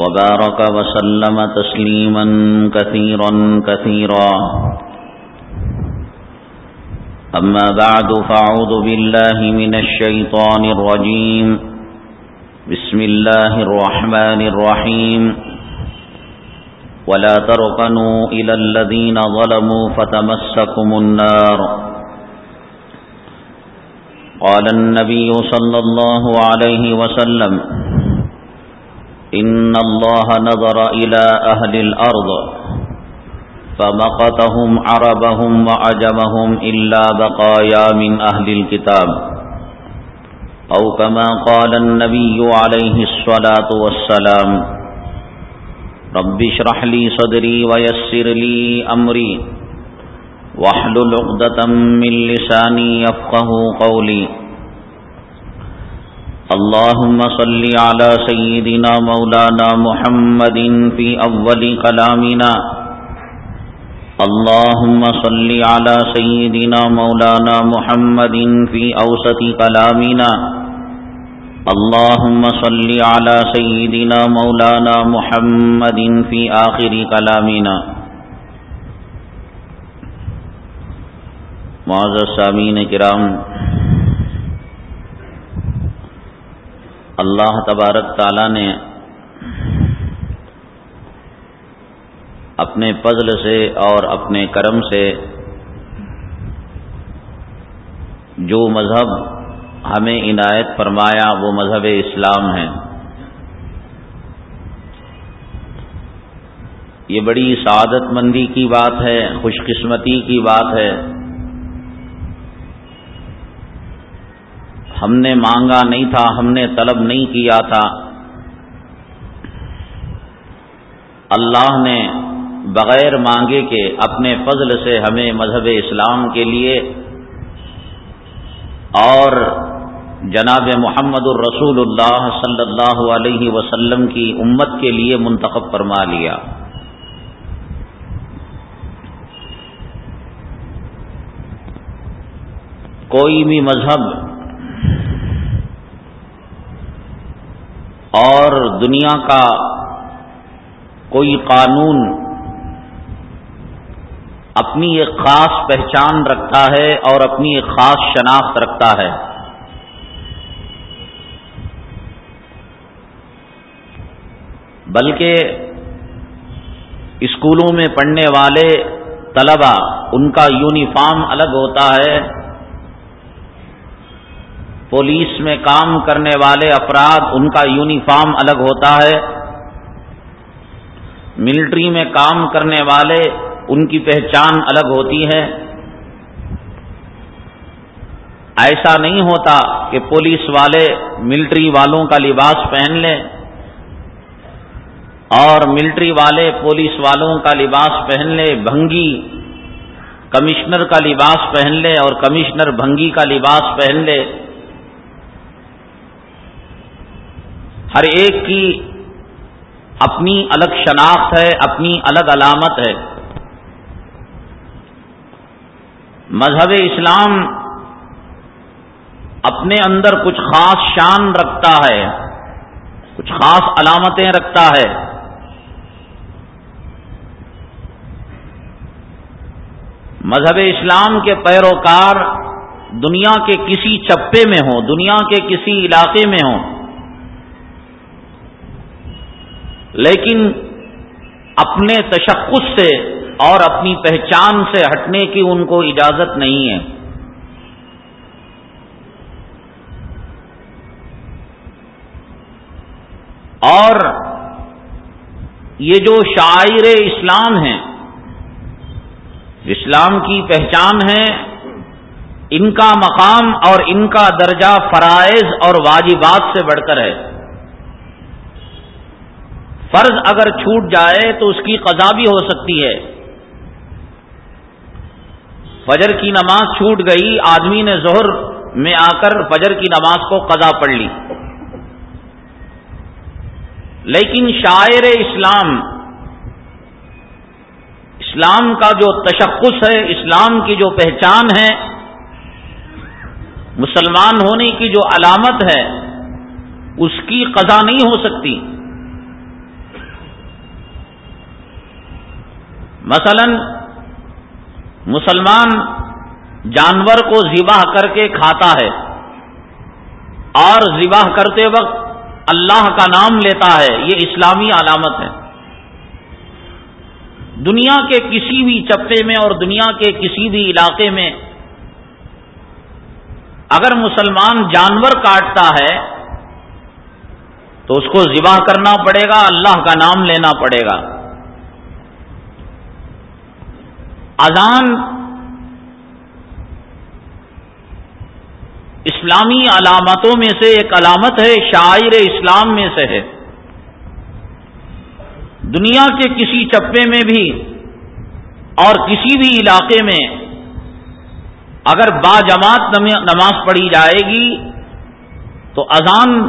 وبارك وسلم تسليما كثيرا كثيرا. أما بعد فأعوذ بالله من الشيطان الرجيم. بسم الله الرحمن الرحيم. ولا ترقنوا إلى الذين ظلموا فتمسكم النار. قال النبي صلى الله عليه وسلم إن الله نظر إلى أهل الأرض فمقتهم عربهم وعجمهم إلا بقايا من أهل الكتاب أو كما قال النبي عليه الصلاة والسلام رب اشرح لي صدري ويسر لي أمري واحلل عقدة من لساني يفقه قولي اللهم صل على سيدنا مولانا محمد في أول كلامنا. اللهم صل على سيدنا مولانا محمد في أوسط كلامنا. اللهم صل على سيدنا مولانا محمد في آخر كلامنا. معزز سامین کرام اللہ تبارک تعالی نے اپنے فضل سے اور اپنے کرم سے جو مذہب ہمیں عنایت فرمایا وہ مذہب اسلام ہے۔ یہ بڑی سعادت مندی کی بات ہے خوش قسمتی کی بات ہے۔ ہم نے مانگا نہیں تھا، ہم نے طلب نہیں کیا تھا۔ اللہ نے بغیر مانگے کے اپنے فضل سے ہمیں مذہب اسلام کے لیے اور جناب محمد الرسول اللہ صلی اللہ علیہ وسلم کی امت کے لیے منتخب فرما لیا۔ کوئی بھی مذہب اور دنیا کا کوئی قانون اپنی ایک خاص پہچان رکھتا ہے اور اپنی ایک خاص شناخت رکھتا ہے۔ بلکہ اسکولوں میں پڑھنے والے طلبا ان کا یونیفارم الگ ہوتا ہے۔ پولیس میں کام کرنے والے افراد، ان کا یونیفارم الگ ہوتا ہے۔ ملٹری میں کام کرنے والے، ان کی پہچان الگ ہوتی ہے۔ ایسا نہیں ہوتا کہ پولیس والے ملٹری والوں کا لباس پہن لیں اور ملٹری والے پولیس والوں کا لباس پہن لے بھنگی کمشنر کا لباس پہن لے اور کمشنر بھنگی کا لباس پہن لے ہر ایک کی اپنی الگ شناخت ہے، اپنی الگ علامت ہے۔ مذہب اسلام اپنے اندر کچھ خاص شان رکھتا ہے، کچھ خاص علامتیں رکھتا ہے۔ مذہب اسلام کے پیروکار دنیا کے کسی چپے میں ہوں، دنیا کے کسی علاقے میں ہوں۔ لیکن اپنے تشخص سے اور اپنی پہچان سے ہٹنے کی ان کو اجازت نہیں ہے۔ اور یہ جو شاعر اسلام ہیں، اسلام کی پہچان ہے، ان کا مقام اور ان کا درجہ فرائض اور واجبات سے بڑھ کر ہے۔ فرض اگر چھوٹ جائے تو اس کی قضا بھی ہو سکتی ہے۔ فجر کی نماز چھوٹ گئی، آدمی نے زہر میں آ کر فجر کی نماز کو قضا پڑھ لی۔ لیکن شاعر اسلام اسلام کا جو تشخص ہے، اسلام کی جو پہچان ہے، مسلمان ہونے کی جو علامت ہے، اس کی قضا نہیں ہو سکتی۔ مثلا مسلمان جانور کو ذبح کر کے کھاتا ہے اور ذبح کرتے وقت اللہ کا نام لیتا ہے، یہ اسلامی علامت ہے۔ دنیا کے کسی بھی چپے میں اور دنیا کے کسی بھی علاقے میں اگر مسلمان جانور کاٹتا ہے تو اس کو ذبح کرنا پڑے گا، اللہ کا نام لینا پڑے گا۔ اذان اسلامی علامتوں میں سے ایک علامت ہے، شاعر اسلام میں سے ہے۔ دنیا کے کسی چپے میں بھی اور کسی بھی علاقے میں اگر با جماعت نماز پڑھی جائے گی تو اذان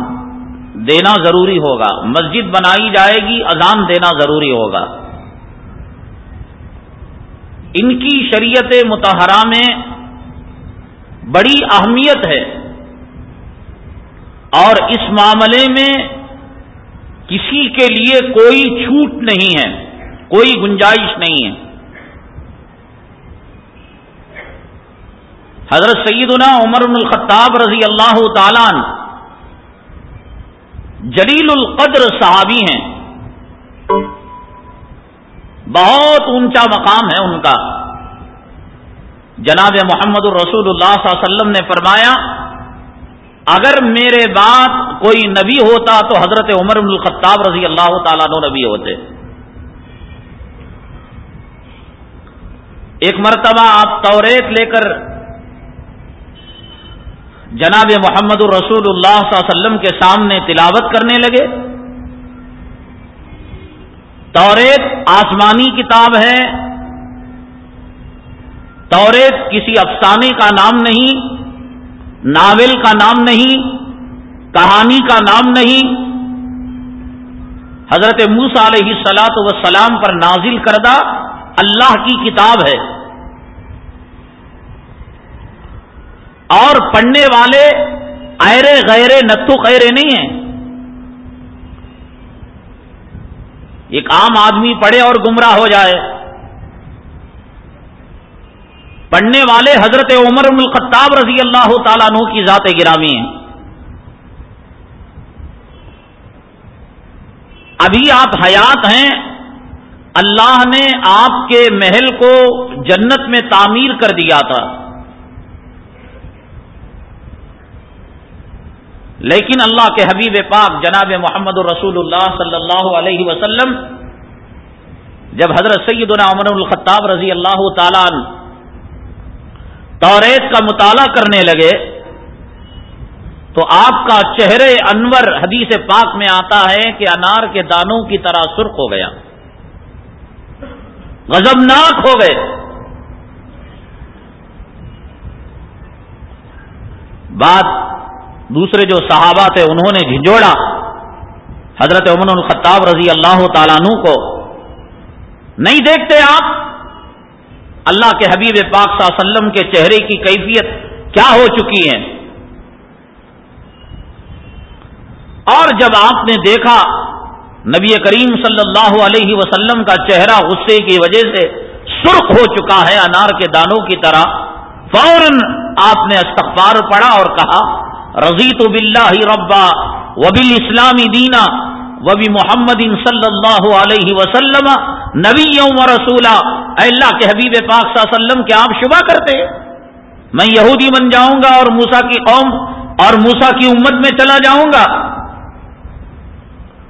دینا ضروری ہوگا۔ مسجد بنائی جائے گی، اذان دینا ضروری ہوگا۔ ان کی شریعت متحرہ میں بڑی اہمیت ہے اور اس معاملے میں کسی کے لیے کوئی چھوٹ نہیں ہے، کوئی گنجائش نہیں ہے۔ حضرت سیدنا عمر بن الخطاب رضی اللہ تعالی جلیل القدر صحابی ہیں۔ بہت اونچا مقام ہے ان کا۔ جناب محمد الرسول اللہ صلی اللہ علیہ وسلم نے فرمایا، اگر میرے بعد کوئی نبی ہوتا تو حضرت عمر بن الخطاب رضی اللہ تعالیٰ نبی ہوتے۔ ایک مرتبہ آپ توریت لے کر جناب محمد الرسول اللہ صلی اللہ علیہ وسلم کے سامنے تلاوت کرنے لگے۔ توریت آسمانی کتاب ہے۔ توریت کسی افسانے کا نام نہیں، ناول کا نام نہیں، کہانی کا نام نہیں۔ حضرت موس علیہ سلاط وسلام پر نازل کردہ اللہ کی کتاب ہے۔ اور پڑھنے والے ایرے غیرے نتو خیرے نہیں ہیں۔ ایک عام آدمی پڑھے اور گمراہ ہو جائے۔ پڑھنے والے حضرت عمر بن الخطاب رضی اللہ تعالیٰ عنہ کی ذات گرامی ہیں۔ ابھی آپ حیات ہیں۔ اللہ نے آپ کے محل کو جنت میں تعمیر کر دیا تھا۔ لیکن اللہ کے حبیب پاک جناب محمد الرسول اللہ صلی اللہ علیہ وسلم، جب حضرت سیدنا عمر الخطاب رضی اللہ تعالی توریت کا مطالعہ کرنے لگے، تو آپ کا چہرے انور حدیث پاک میں آتا ہے کہ انار کے دانوں کی طرح سرخ ہو گیا غزمناک ہو گئے۔ بات دوسرے جو صحابہ تھے انہوں نے جھنجھوڑا۔ حضرت عمر الخطاب رضی اللہ تعالیٰ عنہ کو، نہیں دیکھتے آپ؟ اللہ کے حبیب پاک صلی اللہ علیہ وسلم کے چہرے کی کیفیت کیا ہو چکی ہے؟ اور جب آپ نے دیکھا، نبی کریم صلی اللہ علیہ وسلم کا چہرہ غصے کی وجہ سے سرخ ہو چکا ہے انار کے دانوں کی طرح، فوراً آپ نے استغفار پڑھا اور کہا رضی تو بلّہ ربا وبل اسلامی دینا وبی محمد صلی اللہ علیہ وسلم نبی یوم رسولہ اللہ کے حبیب پاک صلی اللہ علیہ وسلم کے آپ شبہ کرتے؟ میں یہودی بن جاؤں گا اور موسا کی قوم اور موسا کی امت میں چلا جاؤں گا۔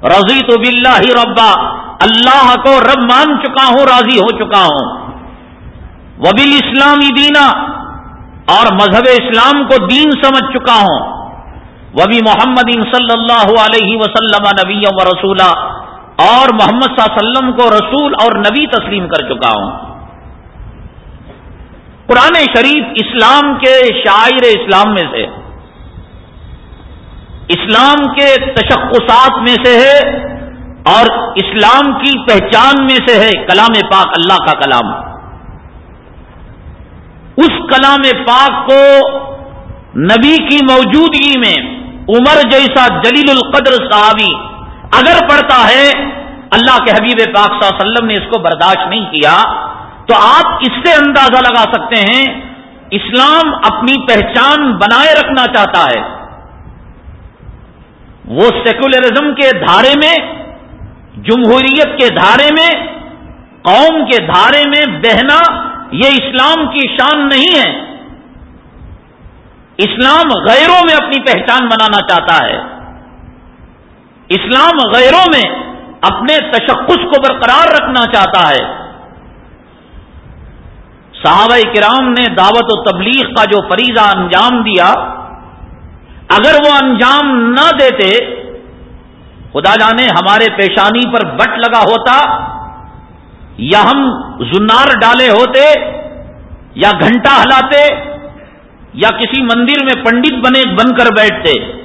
رضی تو بلّہ ہی ربا، اللہ کو رب مان چکا ہوں، راضی ہو چکا ہوں۔ وبل اسلامی دینا اور مذہب اسلام کو دین سمجھ چکا ہوں۔ وبی محمد صلی اللہ علیہ وسلم نبی و رسولہ اور محمد صلی اللہ علیہ وسلم کو رسول اور نبی تسلیم کر چکا ہوں۔ قرآن شریف اسلام کے شاعر اسلام میں سے، اسلام کے تشخصات میں سے ہے، اور اسلام کی پہچان میں سے ہے کلام پاک اللہ کا کلام۔ اس کلام پاک کو نبی کی موجودگی میں عمر جیسا جلیل القدر صحابی اگر پڑھتا ہے، اللہ کے حبیب پاک صلی اللہ علیہ وسلم نے اس کو برداشت نہیں کیا، تو آپ اس سے اندازہ لگا سکتے ہیں، اسلام اپنی پہچان بنائے رکھنا چاہتا ہے۔ وہ سیکولرزم کے دھارے میں، جمہوریت کے دھارے میں، قوم کے دھارے میں بہنا یہ اسلام کی شان نہیں ہے۔ اسلام غیروں میں اپنی پہچان بنانا چاہتا ہے۔ اسلام غیروں میں اپنے تشخص کو برقرار رکھنا چاہتا ہے۔ صحابہ کرام نے دعوت و تبلیغ کا جو فریضہ انجام دیا، اگر وہ انجام نہ دیتے، خدا جانے ہمارے پیشانی پر بٹ لگا ہوتا یا ہم زنار ڈالے ہوتے یا گھنٹہ ہلاتے یا کسی مندر میں پنڈت بنے بن کر بیٹھتے۔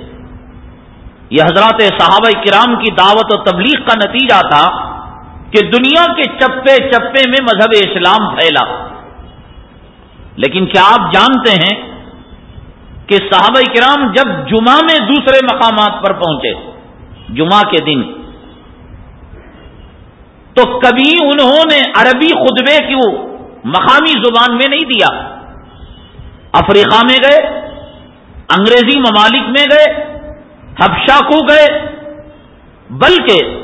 یہ حضرات صحابہ کرام کی دعوت و تبلیغ کا نتیجہ تھا کہ دنیا کے چپے چپے میں مذہب اسلام پھیلا۔ لیکن کیا آپ جانتے ہیں کہ صحابہ کرام جب جمعہ میں دوسرے مقامات پر پہنچے، جمعہ کے دن تو کبھی انہوں نے عربی خطبے کیوں مقامی زبان میں نہیں دیا؟ افریقہ میں گئے، انگریزی ممالک میں گئے، حبشہ کو گئے، بلکہ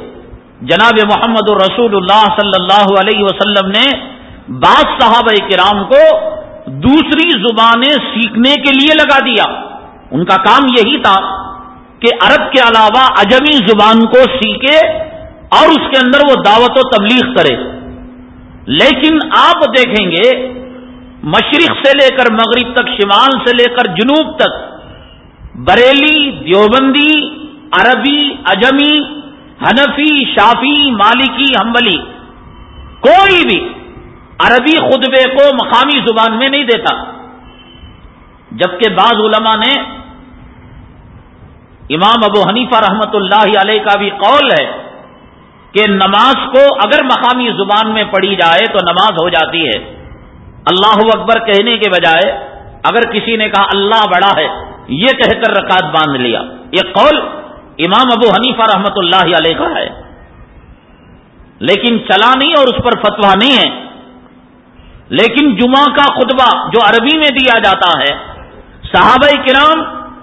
جناب محمد الرسول اللہ صلی اللہ علیہ وسلم نے بعض صحابہ کرام کو دوسری زبانیں سیکھنے کے لیے لگا دیا۔ ان کا کام یہی تھا کہ عرب کے علاوہ اجمی زبان کو سیکھے اور اس کے اندر وہ دعوت و تبلیغ کرے۔ لیکن آپ دیکھیں گے، مشرق سے لے کر مغرب تک، شمال سے لے کر جنوب تک، بریلی، دیوبندی، عربی، اجمی، حنفی، شافی، مالکی ہمبلی کوئی بھی عربی خطبے کو مقامی زبان میں نہیں دیتا۔ جبکہ بعض علماء نے، امام ابو حنیفہ رحمت اللہ علیہ کا بھی قول ہے کہ نماز کو اگر مقامی زبان میں پڑھی جائے تو نماز ہو جاتی ہے۔ اللہ اکبر کہنے کے بجائے اگر کسی نے کہا اللہ بڑا ہے، یہ کہہ کر رکعت باندھ لیا۔ یہ قول امام ابو حنیفہ رحمت اللہ علیہ کا ہے۔ لیکن چلا نہیں اور اس پر فتوا نہیں ہے۔ لیکن جمعہ کا خطبہ جو عربی میں دیا جاتا ہے، صحابہ کرام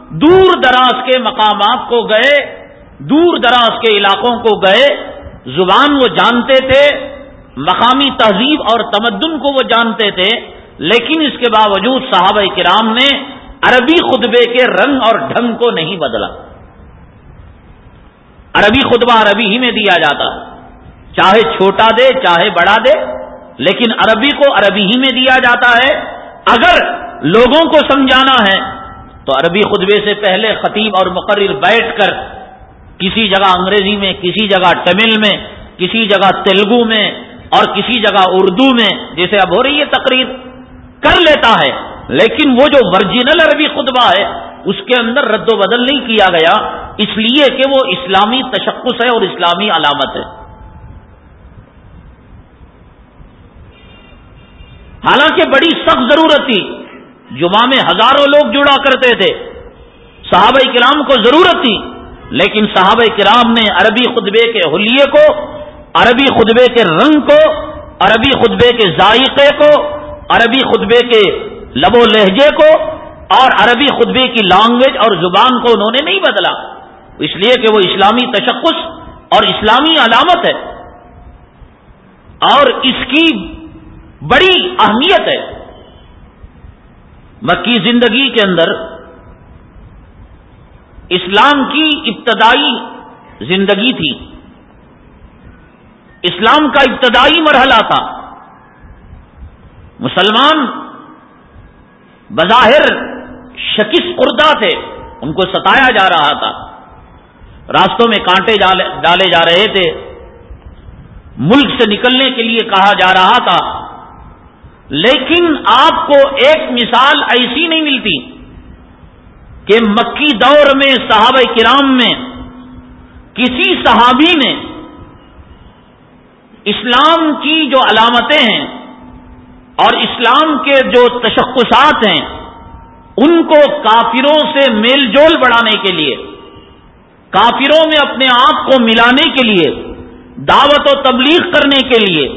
دور دراز کے مقامات کو گئے، دور دراز کے علاقوں کو گئے زبان وہ جانتے تھے، مقامی تہذیب اور تمدن کو وہ جانتے تھے، لیکن اس کے باوجود صحابہ کرام نے عربی خطبے کے رنگ اور ڈھنگ کو نہیں بدلا۔ عربی خطبہ عربی ہی میں دیا جاتا۔ چاہے چھوٹا دے، چاہے بڑا دے، لیکن عربی کو عربی ہی میں دیا جاتا ہے۔ اگر لوگوں کو سمجھانا ہے، تو عربی خطبے سے پہلے خطیب اور مقرر بیٹھ کر کسی جگہ انگریزی میں، کسی جگہ تمل میں، کسی جگہ تیلگو میں اور کسی جگہ اردو میں، جیسے اب ہو رہی ہے تقریر، کر لیتا ہے۔ لیکن وہ جو ورجنل عربی خطبہ ہے، اس کے اندر رد و بدل نہیں کیا گیا۔ اس لیے کہ وہ اسلامی تشخص ہے اور اسلامی علامت ہے۔ حالانکہ بڑی سخت ضرورت تھی۔ جمعہ میں ہزاروں لوگ جڑا کرتے تھے۔ صحابہ کرام کو ضرورت تھی۔ لیکن صحابہ کرام نے عربی خطبے کے حلیے کو، عربی خطبے کے رنگ کو، عربی خطبے کے ذائقے کو، عربی خطبے کے لب و لہجے کو اور عربی خطبے کی لینگویج اور زبان کو انہوں نے نہیں بدلا۔ اس لیے کہ وہ اسلامی تشخص اور اسلامی علامت ہے۔ اور اس کی بڑی اہمیت ہے۔ مکی زندگی کے اندر اسلام کی ابتدائی زندگی تھی۔ اسلام کا ابتدائی مرحلہ تھا۔ مسلمان بظاہر شکس اردہ تھے، ان کو ستایا جا رہا تھا۔ راستوں میں کانٹے ڈالے جا رہے تھے۔ ملک سے نکلنے کے لیے کہا جا رہا تھا۔ لیکن آپ کو ایک مثال ایسی نہیں ملتی۔ کہ مکی دور میں صحابہ کرام میں کسی صحابی نے اسلام کی جو علامتیں ہیں اور اسلام کے جو تشخصات ہیں، ان کو کافروں سے میل جول بڑھانے کے لیے، کافروں میں اپنے آپ کو ملانے کے لیے، دعوت و تبلیغ کرنے کے لیے،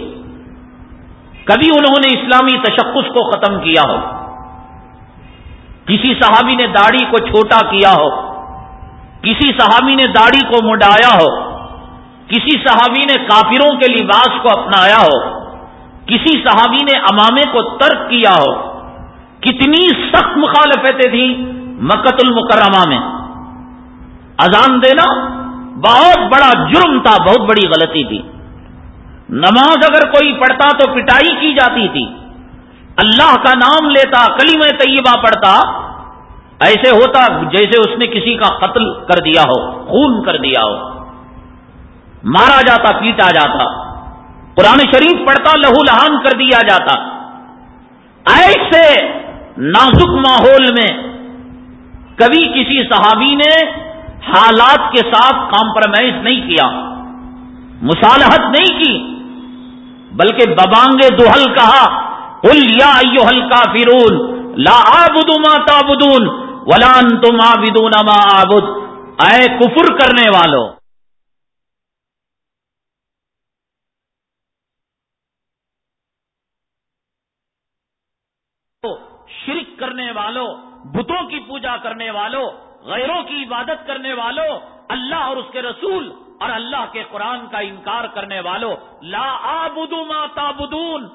کبھی انہوں نے اسلامی تشخص کو ختم کیا ہو۔ کسی صحابی نے داڑھی کو چھوٹا کیا ہو، کسی صحابی نے داڑھی کو مڈایا ہو، کسی صحابی نے کافروں کے لباس کو اپنایا ہو، کسی صحابی نے امامے کو ترک کیا ہو۔ کتنی سخت مخالفتیں تھیں مکت المکرمہ میں۔ اذان دینا بہت بڑا جرم تھا، بہت بڑی غلطی تھی۔ نماز اگر کوئی پڑھتا تو پٹائی کی جاتی تھی۔ اللہ کا نام لیتا کلی میں طیبہ پڑھتا، ایسے ہوتا جیسے اس نے کسی کا قتل کر دیا ہو، خون کر دیا ہو۔ مارا جاتا، پیٹا جاتا۔ قرآن شریف پڑھتا، لہو لہان کر دیا جاتا۔ ایسے نازک ماحول میں کبھی کسی صحابی نے حالات کے ساتھ کمپرومائز نہیں کیا، مصالحت نہیں کی، بلکہ ببانگے دوہل کہا یا ایو ہل لا آبد ما تابدون ولان تم آبدون ما آبد اے کفر کرنے والوں شرک کرنے والوں بتوں کی پوجا کرنے والوں غیروں کی عبادت کرنے والوں اللہ اور اس کے رسول اور اللہ کے قرآن کا انکار کرنے والوں لا آبدو ما تابدون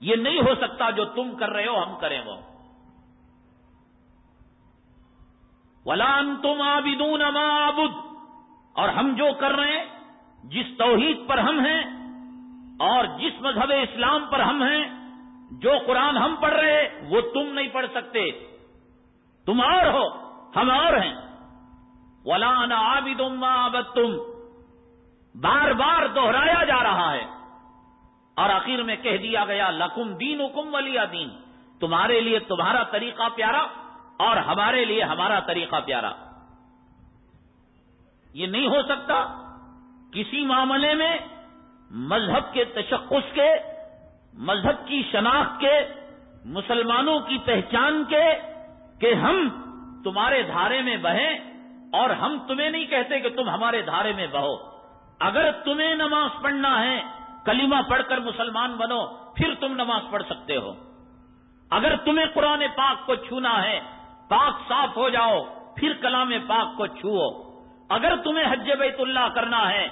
یہ نہیں ہو سکتا جو تم کر رہے ہو، ہم کریں وہ۔ ولان تم آبدون ما آبد اور ہم جو کر رہے ہیں، جس توحید پر ہم ہیں، اور جس مذہب اسلام پر ہم ہیں، جو قرآن ہم پڑھ رہے وہ تم نہیں پڑھ سکتے۔ تم اور ہو، ہم اور ہیں۔ ولان آبد آبد تم بار بار دوہرایا جا رہا ہے۔ اور آخر میں کہہ دیا گیا، لکم دین حکم ولی دین۔ تمہارے لیے تمہارا طریقہ پیارا اور ہمارے لیے ہمارا طریقہ پیارا۔ یہ نہیں ہو سکتا کسی معاملے میں مذہب کے تشخص کے، مذہب کی شناخت کے، مسلمانوں کی پہچان کے کہ ہم تمہارے دھارے میں بہیں اور ہم تمہیں نہیں کہتے کہ تم ہمارے دھارے میں بہو۔ اگر تمہیں نماز پڑھنا ہے کلمہ پڑھ کر مسلمان بنو، پھر تم نماز پڑھ سکتے ہو۔ اگر تمہیں قرآن پاک کو چھونا ہے، پاک صاف ہو جاؤ، پھر کلام پاک کو چھو اگر تمہیں حج بیت اللہ کرنا ہے،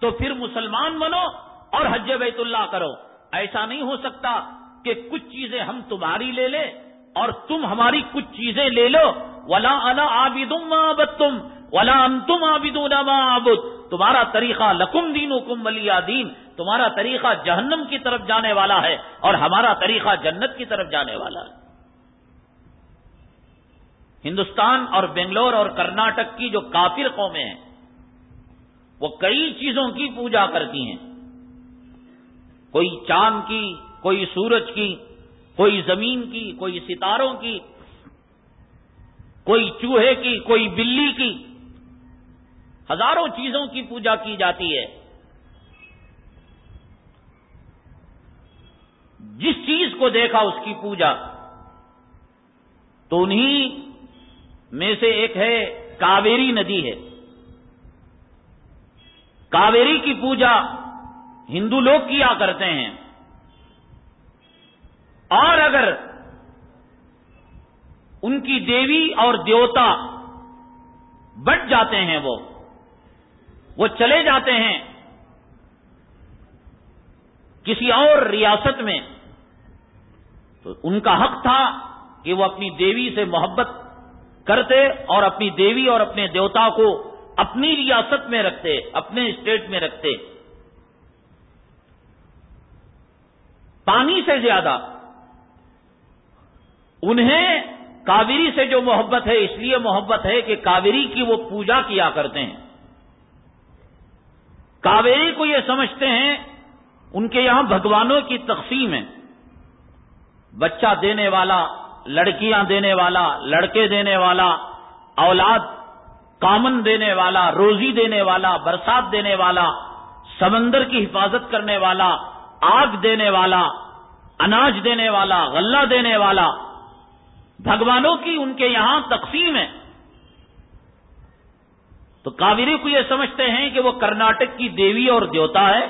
تو پھر مسلمان بنو اور حج بیت اللہ کرو۔ ایسا نہیں ہو سکتا کہ کچھ چیزیں ہم تمہاری لے لیں اور تم ہماری کچھ چیزیں لے لو۔ ولا انا آبدم تم ولا تم آبد تمہارا طریقہ لکم دین حکم ولی دین، تمہارا طریقہ جہنم کی طرف جانے والا ہے اور ہمارا طریقہ جنت کی طرف جانے والا ہے۔ ہندوستان اور بنگلور اور کرناٹک کی جو کافر قومیں ہیں، وہ کئی چیزوں کی پوجا کرتی ہیں۔ کوئی چاند کی، کوئی سورج کی، کوئی زمین کی، کوئی ستاروں کی، کوئی چوہے کی، کوئی بلی کی ہزاروں چیزوں کی پوجا کی جاتی ہے۔ جس چیز کو دیکھا اس کی پوجا۔ تو انہی میں سے ایک ہے کاویری ندی ہے۔ کاویری کی پوجا ہندو لوگ کیا کرتے ہیں؟ اور اگر ان کی دیوی اور دیوتا بٹ جاتے ہیں وہ وہ چلے جاتے ہیں کسی اور ریاست میں تو ان کا حق تھا کہ وہ اپنی دیوی سے محبت کرتے اور اپنی دیوی اور اپنے دیوتا کو اپنی ریاست میں رکھتے، اپنے اسٹیٹ میں رکھتے۔ پانی سے زیادہ انہیں کاوری سے جو محبت ہے، اس لیے محبت ہے کہ کاوری کی وہ پوجا کیا کرتے ہیں۔ کاویری کو یہ سمجھتے ہیں، ان کے یہاں بھگوانوں کی تقسیم ہے۔ بچہ دینے والا، لڑکیاں دینے والا، لڑکے دینے والا، اولاد کامن دینے والا، روزی دینے والا، برسات دینے والا، سمندر کی حفاظت کرنے والا، آگ دینے والا، اناج دینے والا، غلہ دینے والا۔ بھگوانوں کی ان کے یہاں تقسیم ہے۔ تو کاویری کو یہ سمجھتے ہیں کہ وہ کرناٹک کی دیوی اور دیوتا ہے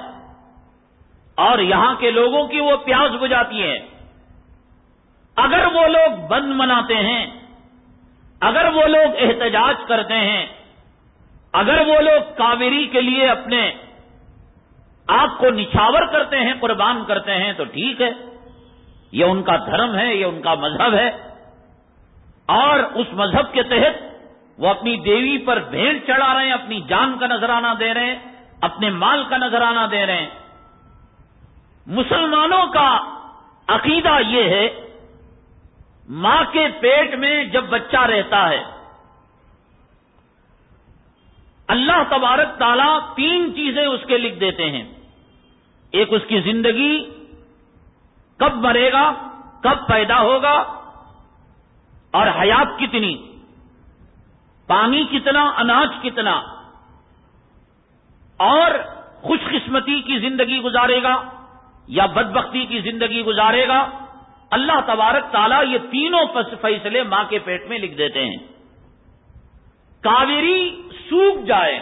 اور یہاں کے لوگوں کی وہ پیاس بجاتی ہے اگر وہ لوگ بند مناتے ہیں، اگر وہ لوگ احتجاج کرتے ہیں، اگر وہ لوگ کاویری کے لیے اپنے آپ کو نچھاور کرتے ہیں، قربان کرتے ہیں، تو ٹھیک ہے۔ یہ ان کا دھرم ہے، یہ ان کا مذہب ہے۔ اور اس مذہب کے تحت وہ اپنی دیوی پر بھیڑ چڑھا رہے ہیں، اپنی جان کا نذرانہ دے رہے ہیں، اپنے مال کا نذرانہ دے رہے ہیں۔ مسلمانوں کا عقیدہ یہ ہے، ماں کے پیٹ میں جب بچہ رہتا ہے، اللہ تبارک تعالیٰ تین چیزیں اس کے لکھ دیتے ہیں۔ ایک اس کی زندگی، کب مرے گا، کب پیدا ہوگا، اور حیات کتنی۔ پانی کتنا، اناج کتنا۔ اور خوش قسمتی کی زندگی گزارے گا یا بدبختی کی زندگی گزارے گا، اللہ تبارک تعالیٰ یہ تینوں فیصلے ماں کے پیٹ میں لکھ دیتے ہیں۔ کاویری سوکھ جائے۔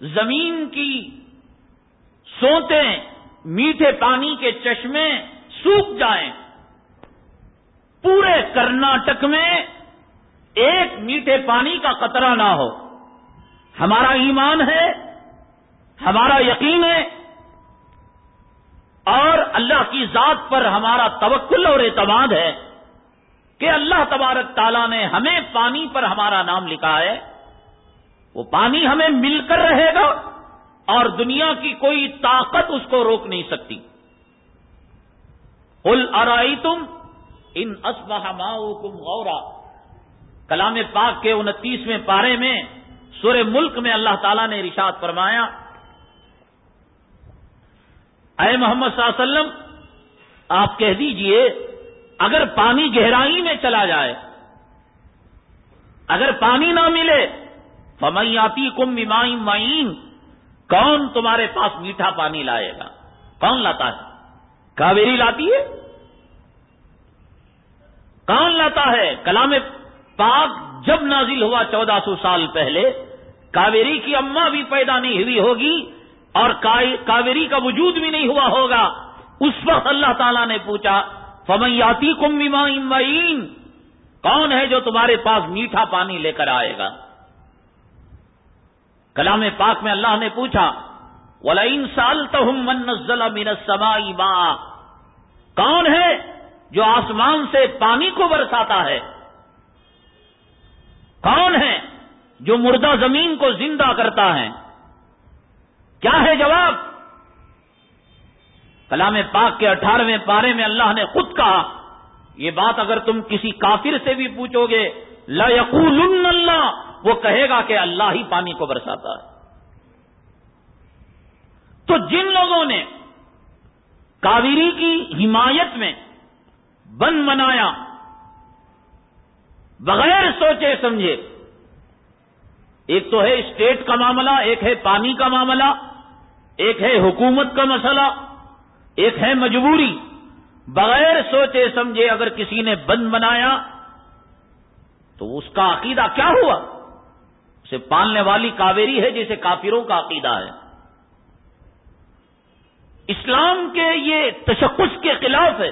زمین کی سوتے میٹھے پانی کے چشمے سوکھ جائیں۔ پورے کرناٹک میں ایک میٹھے پانی کا قطرہ نہ ہو۔ ہمارا ایمان ہے، ہمارا یقین ہے، اور اللہ کی ذات پر ہمارا توکل اور اعتماد ہے کہ اللہ تبارک تعالیٰ نے ہمیں پانی پر ہمارا نام لکھا ہے۔ وہ پانی ہمیں مل کر رہے گا اور دنیا کی کوئی طاقت اس کو روک نہیں سکتی۔ ال ارائی تم ان ماؤ کم غورا۔ کلام پاک کے انتیسویں پارے میں سورہ ملک میں اللہ تعالیٰ نے رشاد فرمایا، اے محمد صلی اللہ علیہ وسلم، آپ کہہ دیجیے، اگر پانی گہرائی میں چلا جائے، اگر پانی نہ ملے فمیاتی کم ممائن معین کون تمہارے پاس میٹھا پانی لائے گا؟ کون لاتا ہے؟ کاویری لاتی ہے؟ کون لاتا ہے؟ کلام پاک جب نازل ہوا چودہ سو سال پہلے، کاویری کی اما بھی پیدا نہیں ہوئی ہوگی اور کاویری کا وجود بھی نہیں ہوا ہوگا۔ اس وقت اللہ تعالیٰ نے پوچھا فمیاتی کم معین کون ہے جو تمہارے پاس میٹھا پانی لے کر آئے گا؟ کلام پاک میں اللہ نے پوچھا ولا سال تو کون ہے جو آسمان سے پانی کو برساتا ہے؟ کون ہے جو مردہ زمین کو زندہ کرتا ہے کیا ہے جواب؟ کلام پاک کے اٹھارہویں پارے میں اللہ نے خود کہا، یہ بات اگر تم کسی کافر سے بھی پوچھو گے، لا یقول اللہ، وہ کہے گا کہ اللہ ہی پانی کو برساتا ہے۔ تو جن لوگوں نے کاویری کی حمایت میں بند منایا بغیر سوچے سمجھے۔ ایک تو ہے اسٹیٹ کا معاملہ، ایک ہے پانی کا معاملہ، ایک ہے حکومت کا مسئلہ، ایک ہے مجبوری۔ بغیر سوچے سمجھے اگر کسی نے بند بنایا تو اس کا عقیدہ کیا ہوا؟ اسے پالنے والی کاویری ہے جسے کافروں کا عقیدہ ہے۔ اسلام کے یہ تشخص کے خلاف ہے۔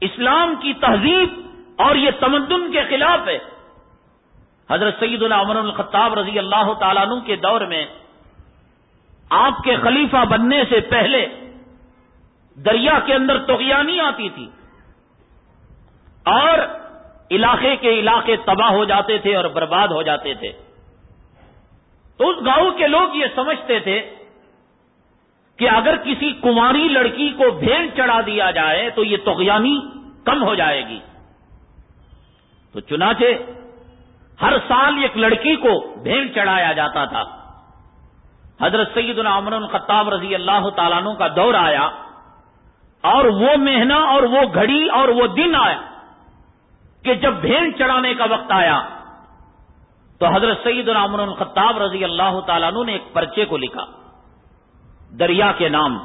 اسلام کی تہذیب اور یہ تمدن کے خلاف ہے۔ حضرت سید عمر الخطاب رضی اللہ تعالیٰ عنہ کے دور میں آپ کے خلیفہ بننے سے پہلے دریا کے اندر توغیانی آتی تھی اور علاقے کے علاقے تباہ ہو جاتے تھے اور برباد ہو جاتے تھے۔ تو اس گاؤں کے لوگ یہ سمجھتے تھے کہ اگر کسی کماری لڑکی کو بھیڑ چڑھا دیا جائے تو یہ تغیانی کم ہو جائے گی۔ تو چنانچہ ہر سال ایک لڑکی کو بھیڑ چڑھایا جاتا تھا۔ حضرت سید العمر الخطاب رضی اللہ تعالیٰ کا دور آیا اور وہ مہینہ اور وہ گھڑی اور وہ دن آیا کہ جب بھیڑ چڑھانے کا وقت آیا تو حضرت سعید العمر الخطاب رضی اللہ تعالیٰ نے ایک پرچے کو لکھا۔ دریا کے نام۔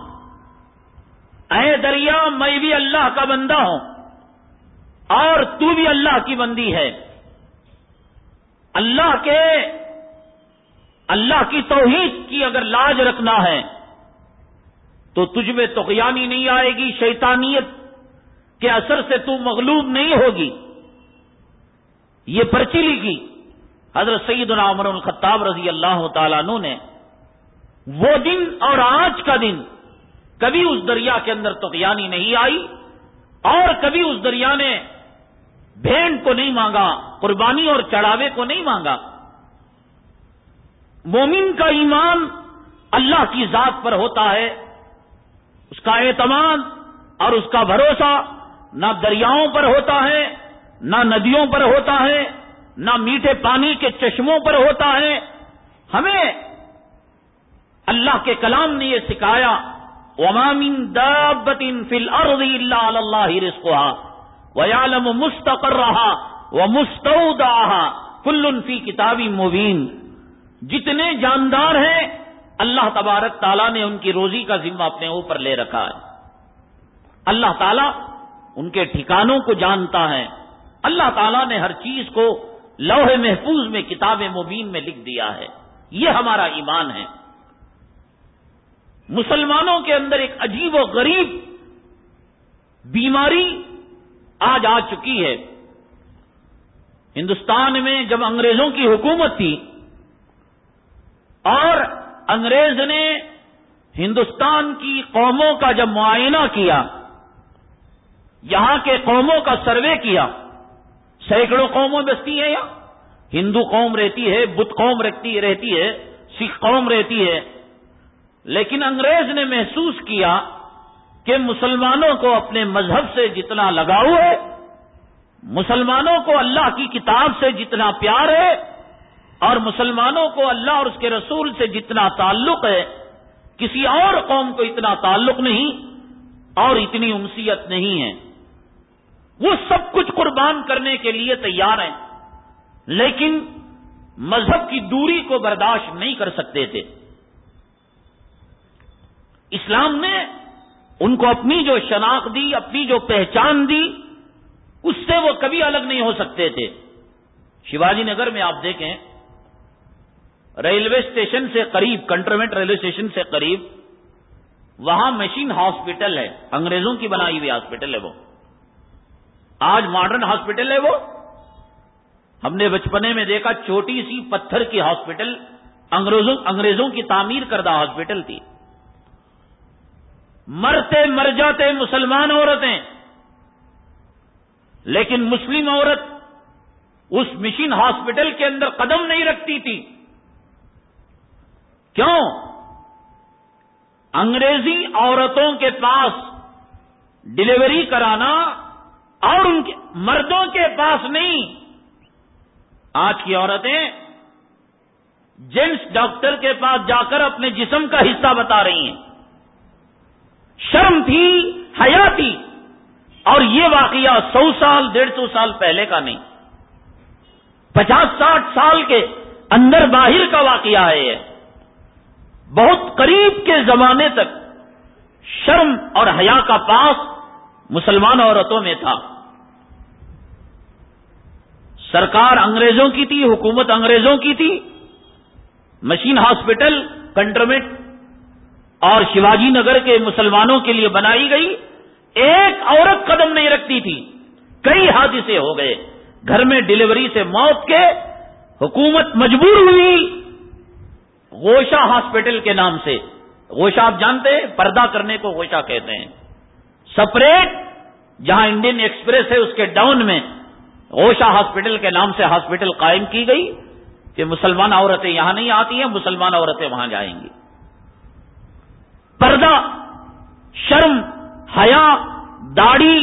اے دریا، میں بھی اللہ کا بندہ ہوں۔ اور تو بھی اللہ کی بندی ہے۔ اللہ کے اللہ کی توحید کی اگر لاج رکھنا ہے، تو تجھ میں توقیانی نہیں آئے گی، شیطانیت کے اثر سے تو مغلوب نہیں ہوگی۔ یہ پرچی لکھی۔ حضرت سعید العمر الخطاب رضی اللہ تعالیٰ عنہ نے۔ وہ دن اور آج کا دن کبھی اس دریا کے اندر توقیانی نہیں آئی، اور کبھی اس دریا نے بھینڈ کو نہیں مانگا، قربانی اور چڑھاوے کو نہیں مانگا۔ مومن کا ایمان اللہ کی ذات پر ہوتا ہے، اس کا اعتماد اور اس کا بھروسہ نہ دریاؤں پر ہوتا ہے، نہ ندیوں پر ہوتا ہے، نہ میٹھے پانی کے چشموں پر ہوتا ہے۔ ہمیں اللہ کے کلام نے یہ سکھایا ومامن دابت فل الارض اللہ اللہ رسکوا ویالم مستقر رہا وہ مستعود کل فی کتابی مبین جتنے جاندار ہیں، اللہ تبارک تعالیٰ نے ان کی روزی کا ذمہ اپنے اوپر لے رکھا ہے۔ اللہ تعالیٰ ان کے ٹھکانوں کو جانتا ہے۔ اللہ تعالیٰ نے ہر چیز کو لوہ محفوظ میں کتاب مبین میں لکھ دیا ہے۔ یہ ہمارا ایمان ہے۔ مسلمانوں کے اندر ایک عجیب و غریب بیماری آج آ چکی ہے۔ ہندوستان میں جب انگریزوں کی حکومت تھی اور انگریز نے ہندوستان کی قوموں کا جب معائنہ کیا، یہاں کے قوموں کا سروے کیا، سینکڑوں قوموں بستی ہیں یا؟ ہندو قوم رہتی ہے بدھ قوم رہتی رہتی ہے، سکھ قوم رہتی ہے، لیکن انگریز نے محسوس کیا کہ مسلمانوں کو اپنے مذہب سے جتنا لگاؤ ہے، مسلمانوں کو اللہ کی کتاب سے جتنا پیار ہے، اور مسلمانوں کو اللہ اور اس کے رسول سے جتنا تعلق ہے، کسی اور قوم کو اتنا تعلق نہیں، اور اتنی امسیت نہیں ہے۔ وہ سب کچھ قربان کرنے کے لیے تیار ہیں، لیکن مذہب کی دوری کو برداشت نہیں کر سکتے تھے۔ اسلام نے ان کو اپنی جو شناخت دی، اپنی جو پہچان دی، اس سے وہ کبھی الگ نہیں ہو سکتے تھے۔ شیواجی نگر میں آپ دیکھیں، ریلوے اسٹیشن سے قریب، کنٹرمنٹ ریلوے اسٹیشن سے قریب، وہاں مشین ہاسپٹل ہے۔ انگریزوں کی بنائی ہوئی ہاسپٹل ہے وہ۔ آج ماڈرن ہاسپٹل ہے وہ۔ ہم نے بچپنے میں دیکھا چھوٹی سی پتھر کی ہاسپٹل انگریزوں انگریزوں کی تعمیر کردہ ہاسپٹل تھی۔ مرتے مر جاتے مسلمان عورتیں۔ لیکن مسلم عورت اس مشین ہاسپٹل کے اندر قدم نہیں رکھتی تھی۔ کیوں؟ انگریزی عورتوں کے پاس ڈلیوری کرانا اور ان کے مردوں کے پاس نہیں۔ آج کی عورتیں جینٹس ڈاکٹر کے پاس جا کر اپنے جسم کا حصہ بتا رہی ہیں۔ شرم تھی، حیا تھی۔ اور یہ واقعہ سو سال، ڈیڑھ سو سال پہلے کا نہیں۔ پچاس ساٹھ سال کے اندر باہر کا واقعہ ہے یہ۔ بہت قریب کے زمانے تک شرم اور حیا کا پاس مسلمان عورتوں میں تھا۔ سرکار انگریزوں کی تھی، حکومت انگریزوں کی تھی۔ مشین ہاسپٹل کنٹرمنٹ اور شیواجی نگر کے مسلمانوں کے لیے بنائی گئی ایک عورت قدم نہیں رکھتی تھی۔ کئی حادثے ہو گئے۔ گھر میں ڈلیوری سے موت کے حکومت مجبور ہوئی۔ گوشا ہاسپٹل کے نام سے۔ گوشا آپ جانتے ہیں، پردہ کرنے کو گوشا کہتے ہیں۔ سپریٹ، جہاں انڈین ایکسپریس ہے، اس کے ڈاؤن میں گوشا ہاسپٹل کے نام سے ہاسپٹل قائم کی گئی کہ مسلمان عورتیں یہاں نہیں آتی ہیں، مسلمان عورتیں وہاں جائیں گی۔ پردہ، شرم، حیا، داڑھی،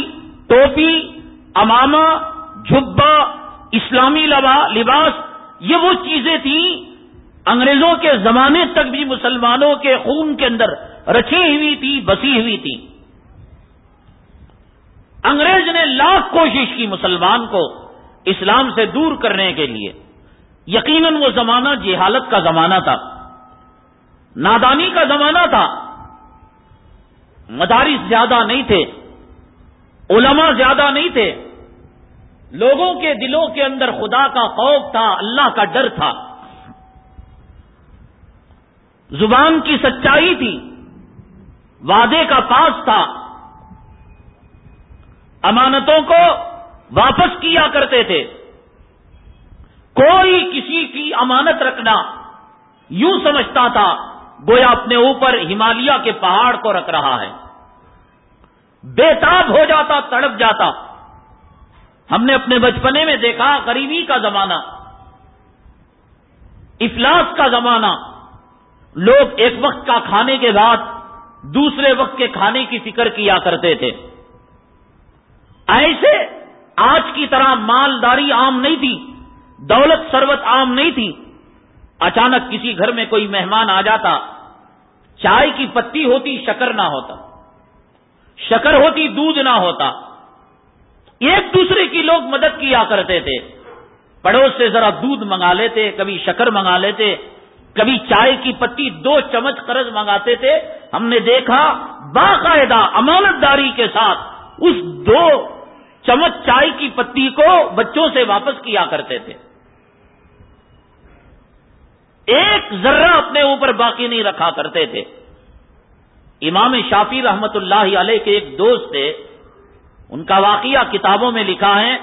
ٹوپی اماما جھبا اسلامی لباس، یہ وہ چیزیں تھیں انگریزوں کے زمانے تک بھی مسلمانوں کے خون کے اندر رچی ہوئی تھی بسی ہوئی تھی انگریز نے لاکھ کوشش کی مسلمان کو اسلام سے دور کرنے کے لیے۔ یقیناً وہ زمانہ جہالت کا زمانہ تھا، نادانی کا زمانہ تھا۔ مدارس زیادہ نہیں تھے، علماء زیادہ نہیں تھے، لوگوں کے دلوں کے اندر خدا کا خوف تھا، اللہ کا ڈر تھا۔ زبان کی سچائی تھی، وعدے کا پاس تھا۔ امانتوں کو واپس کیا کرتے تھے۔ کوئی کسی کی امانت رکھنا یوں سمجھتا تھا گویا اپنے اوپر ہمالیہ کے پہاڑ کو رکھ رہا ہے۔ بےتاب ہو جاتا، تڑپ جاتا۔ ہم نے اپنے بچپنے میں دیکھا، غریبی کا زمانہ، افلاس کا زمانہ۔ لوگ ایک وقت کا کھانے کے بعد دوسرے وقت کے کھانے کی فکر کیا کرتے تھے۔ ایسے آج کی طرح مالداری عام نہیں تھی، دولت سروت عام نہیں تھی۔ اچانک کسی گھر میں کوئی مہمان آ جاتا، چائے کی پتی ہوتی شکر نہ ہوتا، شکر ہوتی دودھ نہ ہوتا، ایک دوسرے کی لوگ مدد کیا کرتے تھے، پڑوس سے ذرا دودھ منگا لیتے، کبھی شکر منگا لیتے، کبھی چائے کی پتی دو چمچ قرض منگاتے تھے، ہم نے دیکھا باقاعدہ امانت داری کے ساتھ اس دو چمچ چائے کی پتی کو بچوں سے واپس کیا کرتے تھے۔ ایک ذرہ اپنے اوپر باقی نہیں رکھا کرتے تھے۔ امام شافی رحمت اللہ علیہ کے ایک دوست تھے۔ ان کا واقعہ کتابوں میں لکھا ہے۔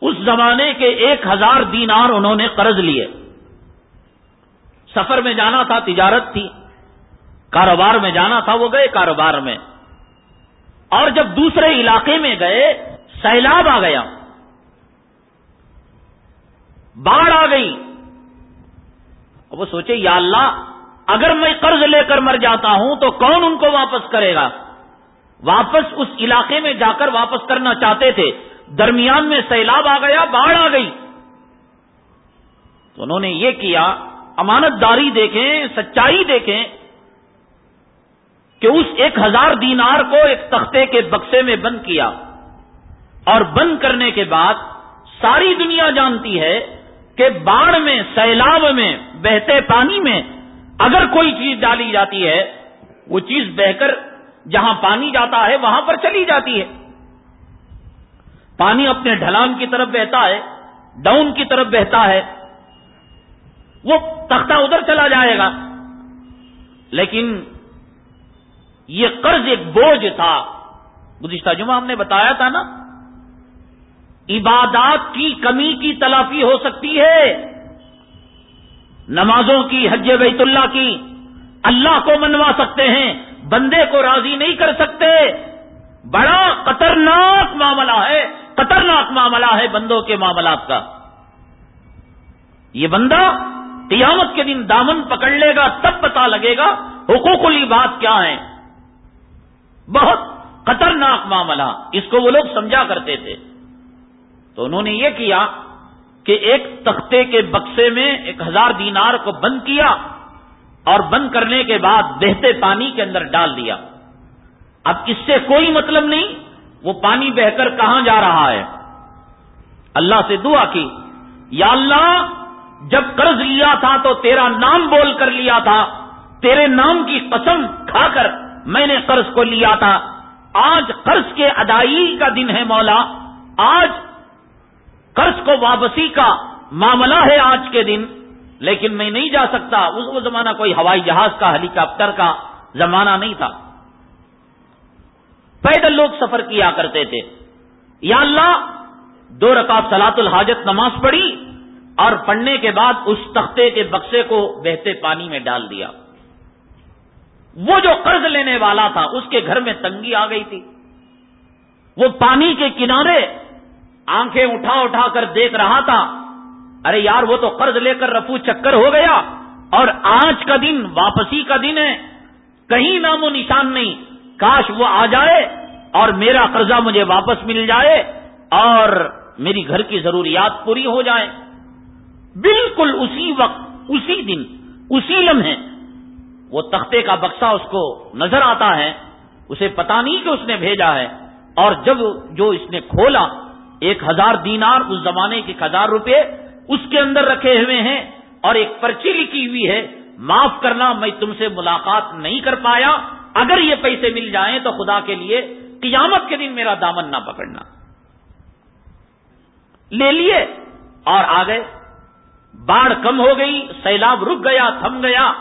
اس زمانے کے ایک ہزار دینار انہوں نے قرض لیے۔ سفر میں جانا تھا، تجارت تھی۔ کاروبار میں جانا تھا، وہ گئے کاروبار میں۔ اور جب دوسرے علاقے میں گئے، سیلاب آ گیا۔ باڑھ آ گئی۔ وہ سوچے، یا اللہ، اگر میں قرض لے کر مر جاتا ہوں تو کون ان کو واپس کرے گا؟ واپس اس علاقے میں جا کر واپس کرنا چاہتے تھے۔ درمیان میں سیلاب آ گیا باڑھ آ گئی۔ تو انہوں نے یہ کیا، امانت داری دیکھیں، سچائی دیکھیں کہ اس ایک ہزار دینار کو ایک تختے کے بکسے میں بند کیا۔ اور بند کرنے کے بعد ساری دنیا جانتی ہے کہ باڑھ میں، سیلاب میں، بہتے پانی میں اگر کوئی چیز ڈالی جاتی ہے، وہ چیز بہ کر جہاں پانی جاتا ہے، وہاں پر چلی جاتی ہے۔ پانی اپنے ڈھلان کی طرف بہتا ہے، ڈاؤن کی طرف بہتا ہے، وہ تختہ ادھر چلا جائے گا۔ لیکن یہ قرض ایک بوجھ تھا۔ گزشتہ جمعہ ہم نے بتایا تھا نا عبادات کی کمی کی تلافی ہو سکتی ہے۔ نمازوں کی، حج بیت اللہ کی، اللہ کو منوا سکتے ہیں، بندے کو راضی نہیں کر سکتے۔ بڑا خطرناک معاملہ ہے، خطرناک معاملہ ہے بندوں کے معاملات کا۔ یہ بندہ قیامت کے دن دامن پکڑ لے گا، تب پتا لگے گا حقوق بات کیا ہے بہت خطرناک معاملہ، اس کو وہ لوگ سمجھا کرتے تھے۔ تو انہوں نے یہ کیا کہ ایک تختے کے بکسے میں ایک ہزار دینار کو بند کیا اور بند کرنے کے بعد بہتے پانی کے اندر ڈال دیا۔ اب اس سے کوئی مطلب نہیں، وہ پانی بہ کر کہاں جا رہا ہے؟ اللہ سے دعا کی، یا اللہ، جب قرض لیا تھا تو تیرا نام بول کر لیا تھا، تیرے نام کی قسم کھا کر میں نے قرض کو لیا تھا۔ آج قرض کے ادائیگی کا دن ہے مولا، آج قرض کو واپسی کا معاملہ ہے آج کے دن، لیکن میں نہیں جا سکتا۔ اس وہ زمانہ کوئی ہوائی جہاز کا، ہیلی کاپٹر کا زمانہ نہیں تھا۔ پیدل لوگ سفر کیا کرتے تھے۔ یا اللہ، دو رکعت سلاط الحاجت نماز پڑھی اور پڑھنے کے بعد اس تختے کے بکسے کو بہتے پانی میں ڈال دیا۔ وہ جو قرض لینے والا تھا، اس کے گھر میں تنگی آ گئی تھی۔ وہ پانی کے کنارے آنکھیں اٹھا اٹھا کر دیکھ رہا تھا۔ ارے یار، وہ تو قرض لے کر رفو چکر ہو گیا۔ اور آج کا دن واپسی کا دن ہے۔ کہیں نام و نشان نہیں۔ کاش وہ آ جائے اور میرا قرضہ مجھے واپس مل جائے اور میری گھر کی ضروریات پوری ہو جائے بالکل اسی وقت، اسی دن، اسی لمحے وہ تختے کا بکسا اس کو نظر آتا ہے۔ اسے پتا نہیں کہ اس نے بھیجا ہے۔ اور جب جو اس نے کھولا ایک ہزار دینار اس زمانے کے ہزار روپے اس کے اندر رکھے ہوئے ہیں اور ایک پرچی لکھی ہوئی ہے، معاف کرنا میں تم سے ملاقات نہیں کر پایا، اگر یہ پیسے مل جائیں تو خدا کے لیے قیامت کے دن میرا دامن نہ پکڑنا۔ لے لیے اور آ گئے۔ باڑھ کم ہو گئی، سیلاب رک گیا، تھم گیا۔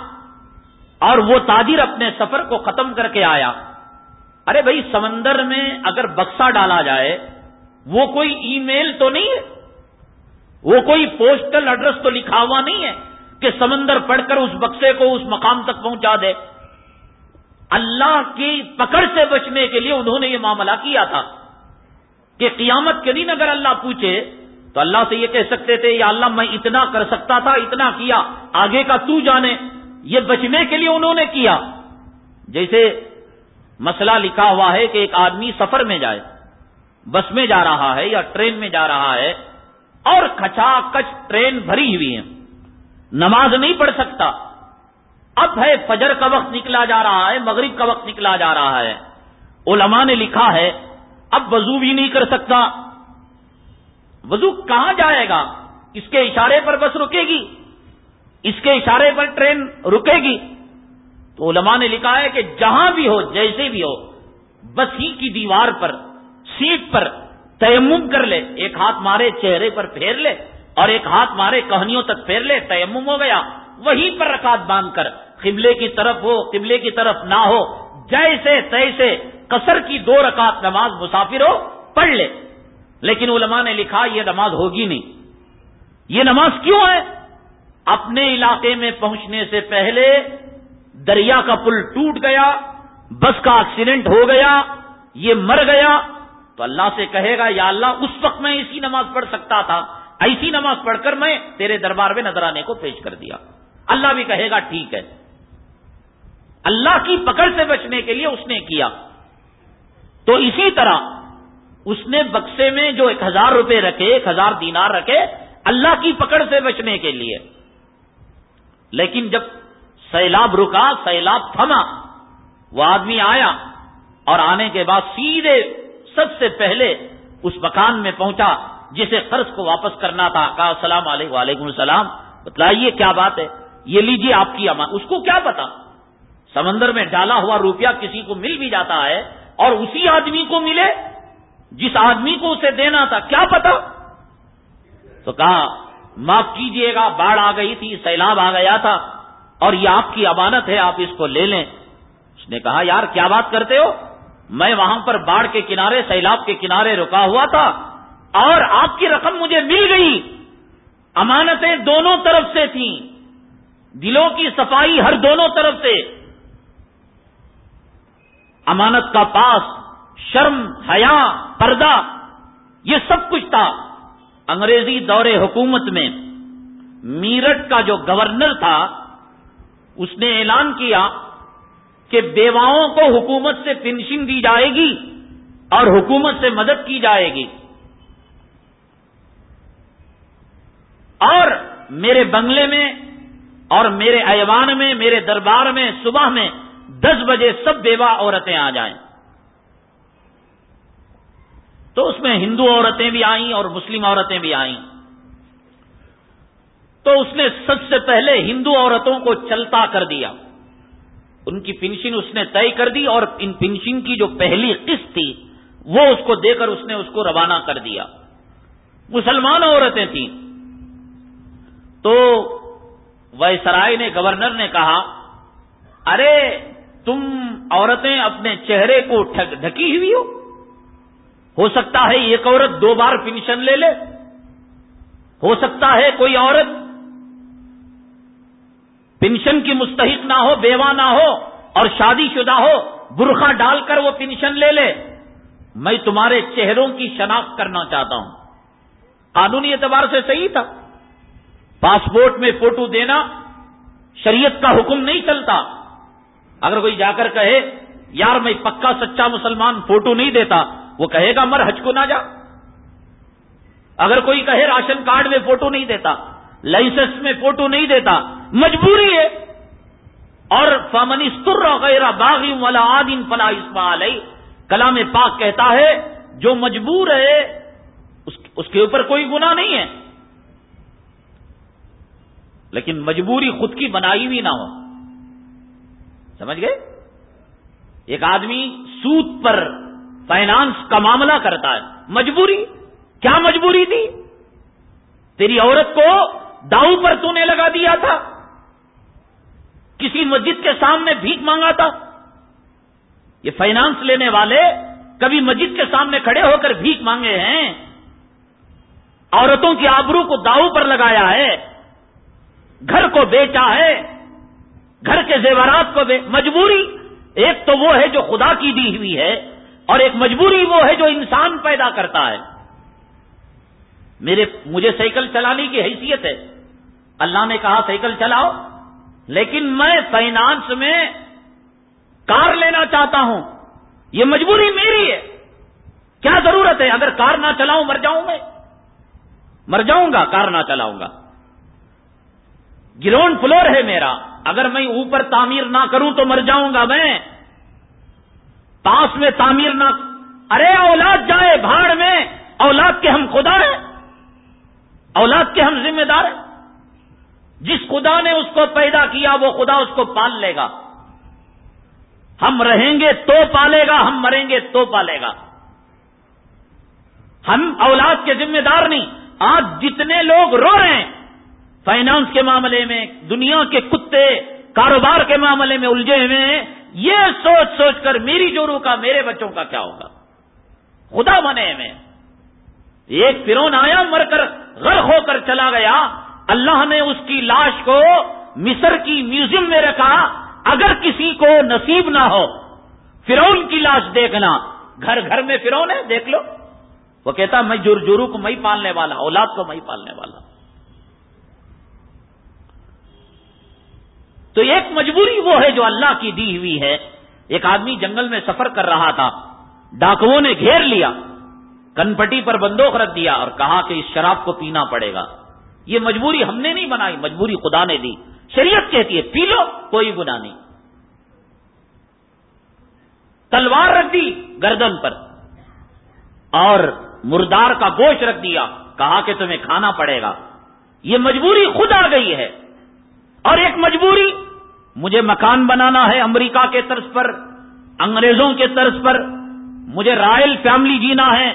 اور وہ تاجر اپنے سفر کو ختم کر کے آیا۔ ارے بھائی، سمندر میں اگر بکسا ڈالا جائے وہ کوئی ای میل تو نہیں ہے؟ وہ کوئی پوسٹل ایڈریس تو لکھا ہوا نہیں ہے کہ سمندر پڑھ کر اس بکسے کو اس مقام تک پہنچا دے؟ اللہ کی پکڑ سے بچنے کے لیے انہوں نے یہ معاملہ کیا تھا کہ قیامت کے دن اگر اللہ پوچھے تو اللہ سے یہ کہہ سکتے تھے، یا اللہ میں اتنا کر سکتا تھا، اتنا کیا، آگے کا تو جانے؟ یہ بچنے کے لیے انہوں نے کیا؟ جیسے مسئلہ لکھا ہوا ہے کہ ایک آدمی سفر میں جائے بس میں جا رہا ہے یا ٹرین میں جا رہا ہے اور کچا کچ ٹرین بھری ہوئی ہے نماز نہیں پڑھ سکتا۔ اب ہے فجر کا وقت نکلا جا رہا ہے، مغرب کا وقت نکلا جا رہا ہے۔ علماء نے لکھا ہے، اب وضو بھی نہیں کر سکتا۔ وضو کہاں جائے گا؟ اس کے اشارے پر بس رکے گی۔ اس کے اشارے پر ٹرین رکے گی۔ تو علماء نے لکھا ہے کہ جہاں بھی ہو، جیسے بھی ہو، بس ہی کی دیوار پر سیٹ پر تیمم کر لے، ایک ہاتھ مارے چہرے پر پھیر لے اور ایک ہاتھ مارے کہنیوں تک پھیر لے، تیمم ہو گیا۔ وہیں پر رکعت باندھ کر، قبلے کی طرف ہو، قبلے کی طرف نہ ہو، جیسے تیسے قصر کی دو رکعت نماز مسافر ہو، پڑھ لے۔ لیکن علماء نے لکھا، یہ نماز ہوگی نہیں۔ یہ نماز کیوں ہے؟ اپنے علاقے میں پہنچنے سے پہلے دریا کا پل ٹوٹ گیا، بس کا ایکسیڈنٹ ہو گیا، یہ مر گیا۔ تو اللہ سے کہے گا، یا اللہ، اس وقت میں اسی نماز پڑھ سکتا تھا، ایسی نماز پڑھ کر میں تیرے دربار میں نظرانے کو پیش کر دیا. اللہ بھی کہے گا، ٹھیک ہے. اللہ کی پکڑ سے بچنے کے لیے اس نے کیا۔ تو اسی طرح اس نے بکسے میں جو ایک ہزار روپے رکھے، ایک ہزار دینار رکھے، اللہ کی پکڑ سے بچنے کے لیے۔ لیکن جب سیلاب رکا، سیلاب تھما، وہ آدمی آیا اور آنے کے بعد سیدھے سب سے پہلے اس مکان میں پہنچا جسے قرض کو واپس کرنا تھا۔ کہا، السلام علیکم وعلیکم السلام۔ بتلائیے، کیا بات ہے؟ یہ لیجیے آپ کی امان اس کو کیا پتا؟ سمندر میں ڈالا ہوا روپیہ کسی کو مل بھی جاتا ہے اور اسی آدمی کو ملے جس آدمی کو اسے دینا تھا۔ کیا پتا؟ تو کہا، معاف کیجیے گا، باڑھ آ گئی تھی، سیلاب آ گیا تھا اور یہ آپ کی امانت ہے، آپ اس کو لے لیں۔ اس نے کہا، یار، کیا بات کرتے ہو؟ میں وہاں پر باڑھ کے کنارے، سیلاب کے کنارے رکا ہوا تھا اور آپ کی رقم مجھے مل گئی۔ امانتیں دونوں طرف سے تھیں۔ دلوں کی صفائی ہر دونوں طرف سے۔ امانت کا پاس، شرم، حیا، پردہ، یہ سب کچھ تھا۔ انگریزی دور حکومت میں میرٹھ کا جو گورنر تھا، اس نے اعلان کیا کہ بیواؤں کو حکومت سے پینشن دی جائے گی اور حکومت سے مدد کی جائے گی۔ اور میرے بنگلے میں اور میرے ایوان میں، میرے دربار میں صبح میں دس بجے سب بیوہ عورتیں آ جائیں۔ تو اس میں ہندو عورتیں بھی آئیں اور مسلم عورتیں بھی آئیں۔ تو اس نے سب سے پہلے ہندو عورتوں کو چلتا کر دیا۔ ان کی پنشن اس نے طے کر دی اور ان پنشن کی جو پہلی قسط تھی، وہ اس کو دے کر اس نے اس کو روانہ کر دیا۔ مسلمان عورتیں تھیں۔ تو وائسرائے نے، گورنر نے کہا، ارے تم عورتیں اپنے چہرے کو ڈھکی ہوئی ہو؟ ہو سکتا ہے ایک عورت دو بار پینشن لے لے۔ ہو سکتا ہے کوئی عورت پینشن کی مستحق نہ ہو، بیوہ نہ ہو اور شادی شدہ ہو برخا ڈال کر وہ پینشن لے لے۔ میں تمہارے چہروں کی شناخت کرنا چاہتا ہوں۔ قانونی اعتبار سے صحیح تھا۔ پاسپورٹ میں فوٹو دینا شریعت کا حکم نہیں چلتا۔ اگر کوئی جا کر کہے، یار میں پکا سچا مسلمان فوٹو نہیں دیتا، وہ کہے گا، مر حج کو نہ جا۔ اگر کوئی کہے، راشن کارڈ میں فوٹو نہیں دیتا، لائسنس میں فوٹو نہیں دیتا مجبوری ہے۔ اور فامنستر وغیرہ باغی والا آدین فلاح اسماعی کلام پاک کہتا ہے، جو مجبور ہے، اس کے اوپر کوئی گنا نہیں ہے۔ لیکن مجبوری خود کی بنائی بھی نہ ہو۔ سمجھ گئے؟ ایک آدمی سوت پر فائنانس کا معاملہ کرتا ہے۔ مجبوری؟ کیا مجبوری تھی؟ تیری عورت کو داؤ پر تو نے لگا دیا تھا۔ کسی مسجد کے سامنے بھیک مانگا تھا۔ یہ فائنانس لینے والے کبھی مسجد کے سامنے کھڑے ہو کر بھیک مانگے ہیں۔ عورتوں کی آبرو کو داؤ پر لگایا ہے۔ گھر کو بیچا ہے۔ گھر کے زیورات کو بے... مجبوری۔ ایک تو وہ ہے جو خدا کی دی ہوئی ہے اور ایک مجبوری وہ ہے جو انسان پیدا کرتا ہے۔ میرے مجھے سائیکل چلانے کی حیثیت ہے۔ اللہ نے کہا سائیکل چلاؤ۔ لیکن میں فائنانس میں کار لینا چاہتا ہوں۔ یہ مجبوری میری ہے۔ کیا ضرورت ہے؟ اگر کار نہ چلاؤں، مر جاؤں میں۔ مر جاؤں گا، کار نہ چلاؤں گا۔ گراؤنڈ فلور ہے میرا۔ اگر میں اوپر تعمیر نہ کروں تو مر جاؤں گا میں۔ پاس میں تعمیر نہ۔ ارے، اولاد جائے بھاڑ میں۔ اولاد کے ہم خدا ہیں۔ اولاد کے ہم ذمہ دار ہیں۔ جس خدا نے اس کو پیدا کیا، وہ خدا اس کو پال لے گا۔ ہم رہیں گے تو پالے گا، ہم مریں گے تو پالے گا۔ ہم اولاد کے ذمہ دار نہیں، آج جتنے لوگ رو رہے ہیں، فائنانس کے معاملے میں، دنیا کے کتے، کاروبار کے معاملے میں الجھے ہوئے ہیں، یہ سوچ سوچ کر میری جورو کا، میرے بچوں کا کیا ہوگا؟ خدا بنے میں ایک فرون آیا، مر کر غرق ہو کر چلا گیا اللہ نے اس کی لاش کو مصر کی میوزیم میں رکھا، اگر کسی کو نصیب نہ ہو فرون کی لاش دیکھنا۔ گھر گھر میں فرون ہے، دیکھ لو۔ وہ کہتا، میں جر جرو کو میں پالنے والا، اولاد کو میں پالنے والا۔ تو ایک مجبوری وہ ہے جو اللہ کی دی ہوئی ہے۔ ایک آدمی جنگل میں سفر کر رہا تھا، ڈاکوؤں نے گھیر لیا، کنپٹی پر بندوق رکھ دیا اور کہا کہ اس شراب کو پینا پڑے گا۔ یہ مجبوری ہم نے نہیں بنائی، مجبوری خدا نے دی۔ شریعت کہتی ہے، پی لو، کوئی گنا نہیں۔ تلوار رکھ دی گردن پر اور مردار کا گوشت رکھ دیا، کہا کہ تمہیں کھانا پڑے گا۔ یہ مجبوری خود آ گئی ہے۔ اور ایک مجبوری، مجھے مکان بنانا ہے امریکہ کے طرز پر، انگریزوں کے طرز پر، مجھے رائل فیملی جینا ہے،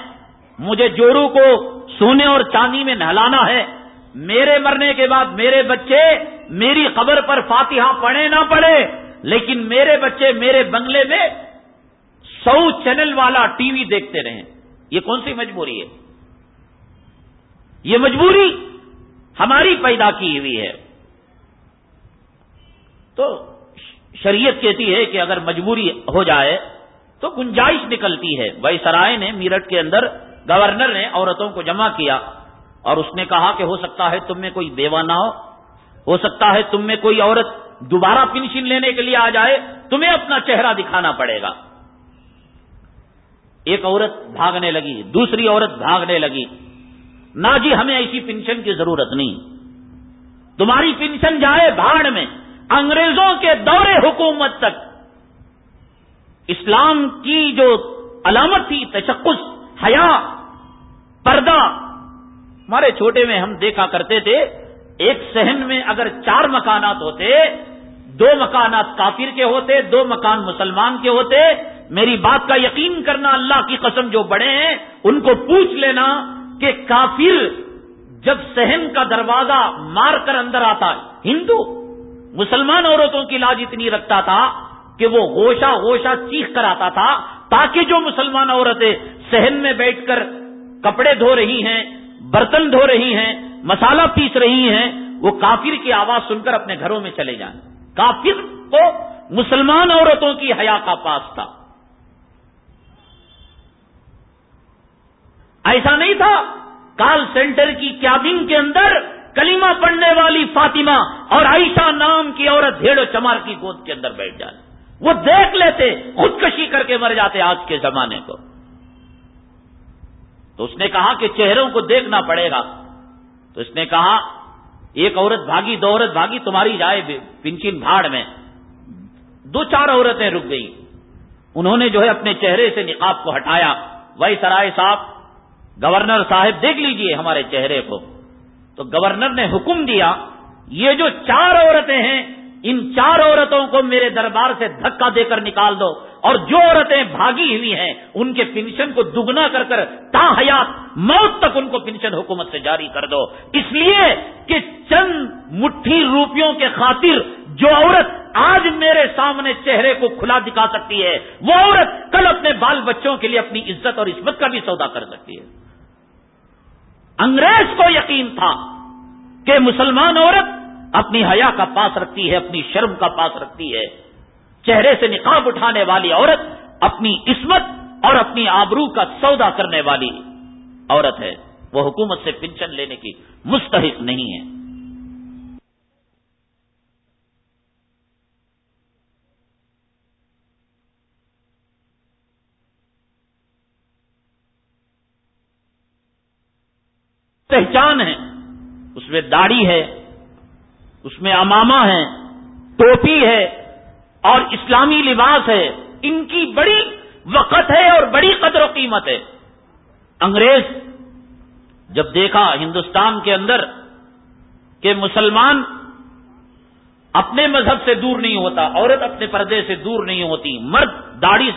مجھے جورو کو سونے اور چاندی میں نہلانا ہے۔ میرے مرنے کے بعد میرے بچے میری قبر پر فاتحہ پڑھے نہ پڑھے، لیکن میرے بچے میرے بنگلے میں سو چینل والا ٹی وی دیکھتے رہیں یہ کون سی مجبوری ہے؟ یہ مجبوری ہماری پیدا کی ہوئی ہے۔ تو شریعت کہتی ہے کہ اگر مجبوری ہو جائے تو گنجائش نکلتی ہے۔ بھائی سرائے نے میرٹھ کے اندر گورنر نے عورتوں کو جمع کیا۔ اور اس نے کہا کہ ہو سکتا ہے تم میں کوئی بیوہ نہ ہو۔ ہو سکتا ہے تم میں کوئی عورت دوبارہ پنشن لینے کے لیے آ جائے، تمہیں اپنا چہرہ دکھانا پڑے گا۔ ایک عورت بھاگنے لگی، دوسری عورت بھاگنے لگی۔ نہ جی ہمیں ایسی پنشن کی ضرورت نہیں۔ تمہاری پنشن جائے بھاڑ میں، انگریزوں کے دور حکومت تک۔ اسلام کی جو علامت تھی، تشخص، حیا، پردہ ہمارے چھوٹے میں ہم دیکھا کرتے تھے، ایک سہن میں اگر چار مکانات ہوتے، دو مکانات کافر کے ہوتے، دو مکان مسلمان کے ہوتے، میری بات کا یقین کرنا اللہ کی قسم جو بڑے ہیں، ان کو پوچھ لینا کہ کافر جب سہن کا دروازہ مار کر اندر آتا، ہندو، مسلمان عورتوں کی لاج اتنی رکھتا تھا کہ وہ گوشا گوشا چیخ کر آتا تھا، تاکہ جو مسلمان عورتیں سہن میں بیٹھ کر کپڑے دھو رہی ہیں برتن دھو رہی ہیں، مسالہ پیس رہی ہیں، وہ کافر کی آواز سن کر اپنے گھروں میں چلے جائیں۔ کافر کو مسلمان عورتوں کی حیا کا پاس تھا۔ ایسا نہیں تھا، کال سینٹر کی کیابن کے اندر کلیمہ پڑھنے والی فاطمہ اور عائشہ نام کی عورت بھیڑ و چمار کی گود کے اندر بیٹھ جائے وہ دیکھ لیتے، خودکشی کر کے مر جاتے آج کے زمانے کو۔ تو اس نے کہا کہ چہروں کو دیکھنا پڑے گا۔ تو اس نے کہا، ایک عورت بھاگی، دو عورت بھاگی، تمہاری جائے پنچن بھاڑ میں۔ دو چار عورتیں رک گئی انہوں نے جو ہے اپنے چہرے سے نقاب کو ہٹایا۔ وہی سرائے صاحب، گورنر صاحب دیکھ لیجیے ہمارے چہرے کو۔ تو گورنر نے حکم دیا، یہ جو چار عورتیں ہیں، ان چار عورتوں کو میرے دربار سے دھکا دے کر نکال دو۔ اور جو عورتیں بھاگی ہوئی ہیں، ان کے پینشن کو دگنا کر کر تا حیات موت تک ان کو پینشن حکومت سے جاری کر دو۔ اس لیے کہ چند مٹھی روپیوں کے خاطر جو عورت آج میرے سامنے چہرے کو کھلا دکھا سکتی ہے، وہ عورت کل اپنے بال بچوں کے لیے اپنی عزت اور عزمت کا بھی سودا کر سکتی ہے۔ انگریز کو یقین تھا کہ مسلمان عورت اپنی حیا کا پاس رکھتی ہے، اپنی شرم کا پاس رکھتی ہے۔ چہرے سے نقاب اٹھانے والی عورت اپنی عصمت اور اپنی آبرو کا سودا کرنے والی عورت ہے۔ وہ حکومت سے پنشن لینے کی مستحق نہیں ہے۔ پہچان ہے۔ اس میں داڑھی ہے۔ اس میں اماما ہے۔ ٹوپی ہے۔ اور اسلامی لباس ہے، ان کی بڑی وقت ہے اور بڑی قدر و قیمت ہے۔ انگریز جب دیکھا ہندوستان کے اندر کہ مسلمان اپنے مذہب سے دور نہیں ہوتا، عورت اپنے پردے سے دور نہیں ہوتی، مرد داڑھی،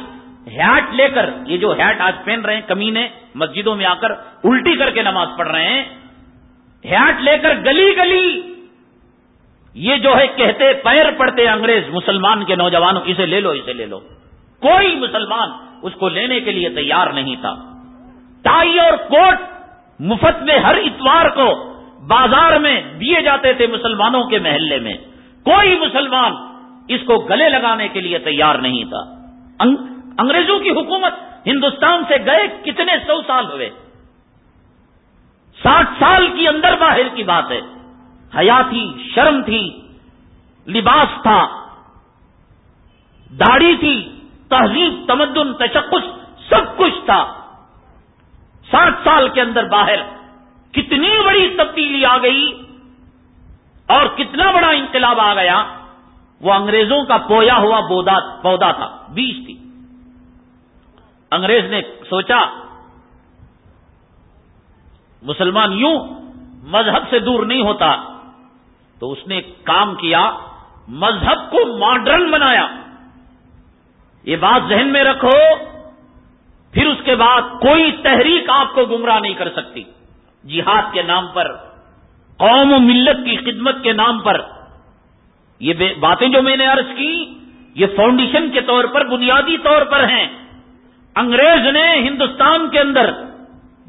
ہیٹ لے کر، یہ جو ہیٹ آج پہن رہے ہیں، کمینے مسجدوں میں آ کر، الٹی کر کے نماز پڑھ رہے ہیں، ہیٹ لے کر گلی گلی یہ جو ہے کہتے پیر پڑتے انگریز، مسلمان کے نوجوانوں، اسے لے لو، اسے لے لو۔ کوئی مسلمان اس کو لینے کے لیے تیار نہیں تھا۔ ٹائی اور کوٹ مفت میں ہر اتوار کو بازار میں دیے جاتے تھے مسلمانوں کے محلے میں۔ کوئی مسلمان اس کو گلے لگانے کے لیے تیار نہیں تھا۔ انگریزوں کی حکومت ہندوستان سے گئے کتنے سو سال ہوئے؟ ساٹھ سال کی اندر باہر کی بات ہے۔ حیا تھی، شرم تھی، لباس تھا، داڑھی تھی، تہذیب، تمدن، تشخص، سب کچھ تھا۔ ساٹھ سال کے اندر باہر کتنی بڑی تبدیلی آ گئی اور کتنا بڑا انقلاب آ گیا، وہ انگریزوں کا پویا ہوا پودا تھا، بیج تھی۔ انگریز نے سوچا، مسلمان یوں مذہب سے دور نہیں ہوتا تو اس نے کام کیا، مذہب کو ماڈرن بنایا۔ یہ بات ذہن میں رکھو، پھر اس کے بعد کوئی تحریک آپ کو گمراہ نہیں کر سکتی۔ جہاد کے نام پر، قوم و ملت کی خدمت کے نام پر۔ یہ باتیں جو میں نے عرض کی، یہ فاؤنڈیشن کے طور پر، بنیادی طور پر ہیں۔ انگریز نے ہندوستان کے اندر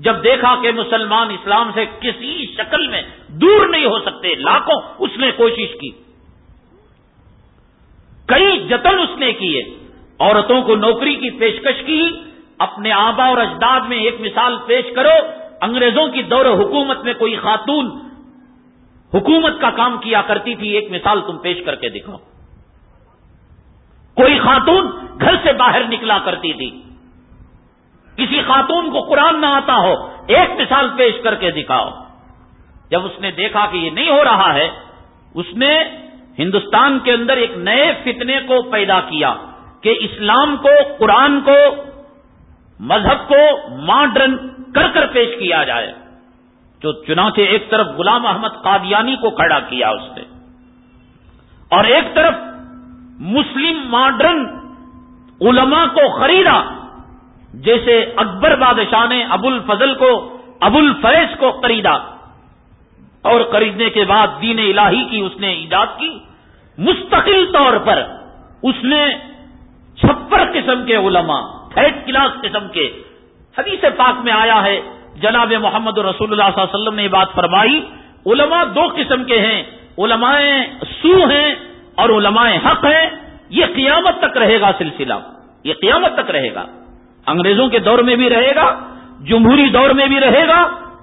جب دیکھا کہ مسلمان اسلام سے کسی شکل میں دور نہیں ہو سکتے، لاکھوں اس نے کوشش کی۔ کئی جتن اس نے کیے۔ عورتوں کو نوکری کی پیشکش کی۔ اپنے آبا اور اجداد میں ایک مثال پیش کرو۔ انگریزوں کی دور حکومت میں کوئی خاتون حکومت کا کام کیا کرتی تھی، ایک مثال تم پیش کر کے دکھاؤ۔ کوئی خاتون گھر سے باہر نکلا کرتی تھی۔ کسی خاتون کو قرآن نہ آتا ہو، ایک مثال پیش کر کے دکھاؤ۔ جب اس نے دیکھا کہ یہ نہیں ہو رہا ہے، اس نے ہندوستان کے اندر ایک نئے فتنے کو پیدا کیا کہ اسلام کو، قرآن کو، مذہب کو ماڈرن کر کر پیش کیا جائے۔ جو چنانچہ ایک طرف غلام احمد قادیانی کو کھڑا کیا اس نے۔ اور ایک طرف مسلم ماڈرن علماء کو خریدا۔ جیسے اکبر بادشاہ نے ابو الفضل کو، ابو الفیض کو خریدا۔ اور خریدنے کے بعد دین الہی کی اس نے ایجاد کی۔ مستقل طور پر اس نے چھپر قسم کے علماء تھرڈ کلاس قسم کے۔ حدیث پاک میں آیا ہے، جناب محمد رسول اللہ صلی اللہ علیہ وسلم نے یہ بات فرمائی، علماء دو قسم کے ہیں، علماء سو ہیں اور علماء حق ہیں۔ یہ قیامت تک رہے گا سلسلہ۔ یہ قیامت تک رہے گا۔ انگریزوں کے دور میں بھی رہے گا، جمہوری دور میں بھی رہے گا،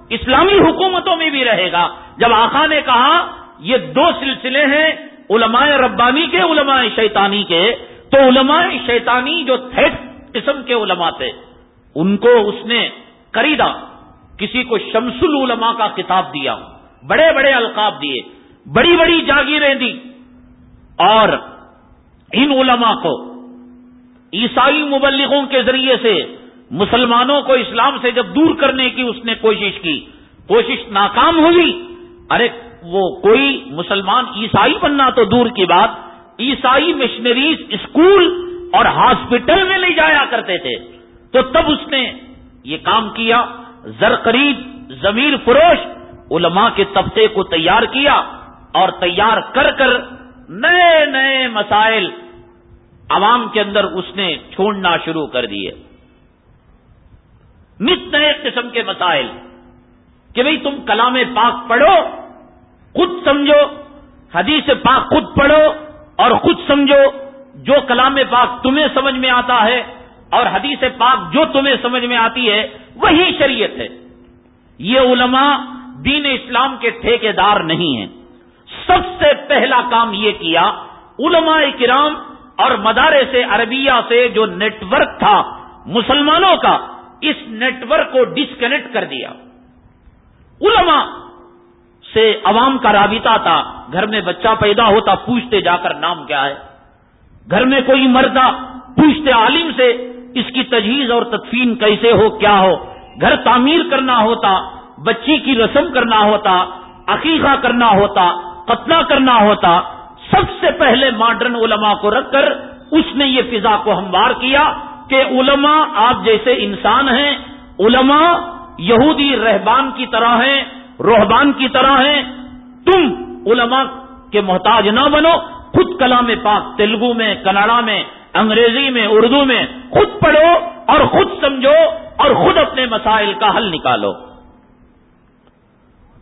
اسلامی حکومتوں میں بھی رہے گا۔ جب آخا نے کہا، یہ دو سلسلے ہیں، علماء ربانی کے، علماء شیطانی کے، تو علماء شیطانی جو تھرڈ قسم کے علماء تھے، ان کو اس نے خریدا کسی کو شمس العلماء کا کتاب دیا، بڑے بڑے القاب دیے، بڑی بڑی جاگیریں دی اور ان علماء کو عیسائی مبلغوں کے ذریعے سے مسلمانوں کو اسلام سے جب دور کرنے کی اس نے کوشش کی، کوشش ناکام ہوئی۔ ارے، وہ کوئی مسلمان عیسائی بننا تو دور کی بات۔ عیسائی مشنریز اسکول اور ہاسپٹل میں لے جایا کرتے تھے۔ تو تب اس نے یہ کام کیا۔ زر قریب ضمیر فروش علماء کے طبقے کو تیار کیا اور تیار کر کر نئے نئے مسائل عوام کے اندر اس نے چھوڑنا شروع کر دیے۔ نت نئے قسم کے مسائل کہ بھئی تم کلام پاک پڑھو، خود سمجھو، حدیث پاک خود پڑھو اور خود سمجھو جو کلام پاک تمہیں سمجھ میں آتا ہے اور حدیث پاک جو تمہیں سمجھ میں آتی ہے، وہی شریعت ہے۔ یہ علماء دین اسلام کے ٹھیکے دار نہیں ہیں۔ سب سے پہلا کام یہ کیا، علماء کرام اور مدارے سے عربیہ سے جو نیٹ ورک تھا مسلمانوں کا، اس نیٹ ورک کو ڈسکنیکٹ کر دیا۔ علماء سے عوام کا رابطہ تھا۔ گھر میں بچہ پیدا ہوتا، پوچھتے جا کر نام کیا ہے۔ گھر میں کوئی مردہ پوچھتے عالم سے، اس کی تجہیز اور تدفین کیسے ہو، کیا ہو۔ گھر تعمیر کرنا ہوتا، بچی کی رسم کرنا ہوتا، عقیقہ کرنا ہوتا، قتلہ کرنا ہوتا۔ سب سے پہلے ماڈرن علماء کو رکھ کر اس نے یہ فضا کو ہموار کیا کہ علماء آپ جیسے انسان ہیں، علماء یہودی رہبان کی طرح ہیں، روحبان کی طرح ہیں۔ تم علماء کے محتاج نہ بنو، خود کلام پاک تیلگو میں، کناڑا میں، انگریزی میں، اردو میں خود پڑھو اور خود سمجھو اور خود اپنے مسائل کا حل نکالو۔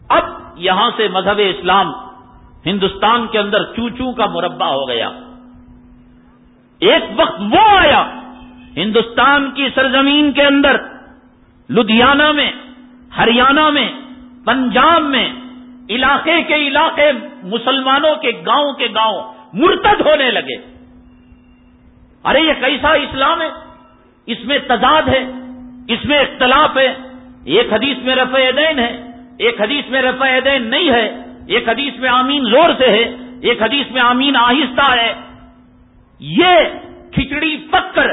اب یہاں سے مذہب اسلام ہندوستان کے اندر چوچو کا مربع ہو گیا۔ ایک وقت وہ آیا ہندوستان کی سرزمین کے اندر، لدھیانہ میں، ہریانہ میں، پنجاب میں، علاقے کے علاقے، مسلمانوں کے گاؤں کے گاؤں مرتد ہونے لگے۔ ارے، یہ کیسا اسلام ہے؟ اس میں تضاد ہے، اس میں اختلاف ہے۔ ایک حدیث میں رفع دین ہے، ایک حدیث میں رفع دین نہیں ہے۔ ایک حدیث میں آمین زور سے ہے، ایک حدیث میں آمین آہستہ ہے۔ یہ کھچڑی پک کر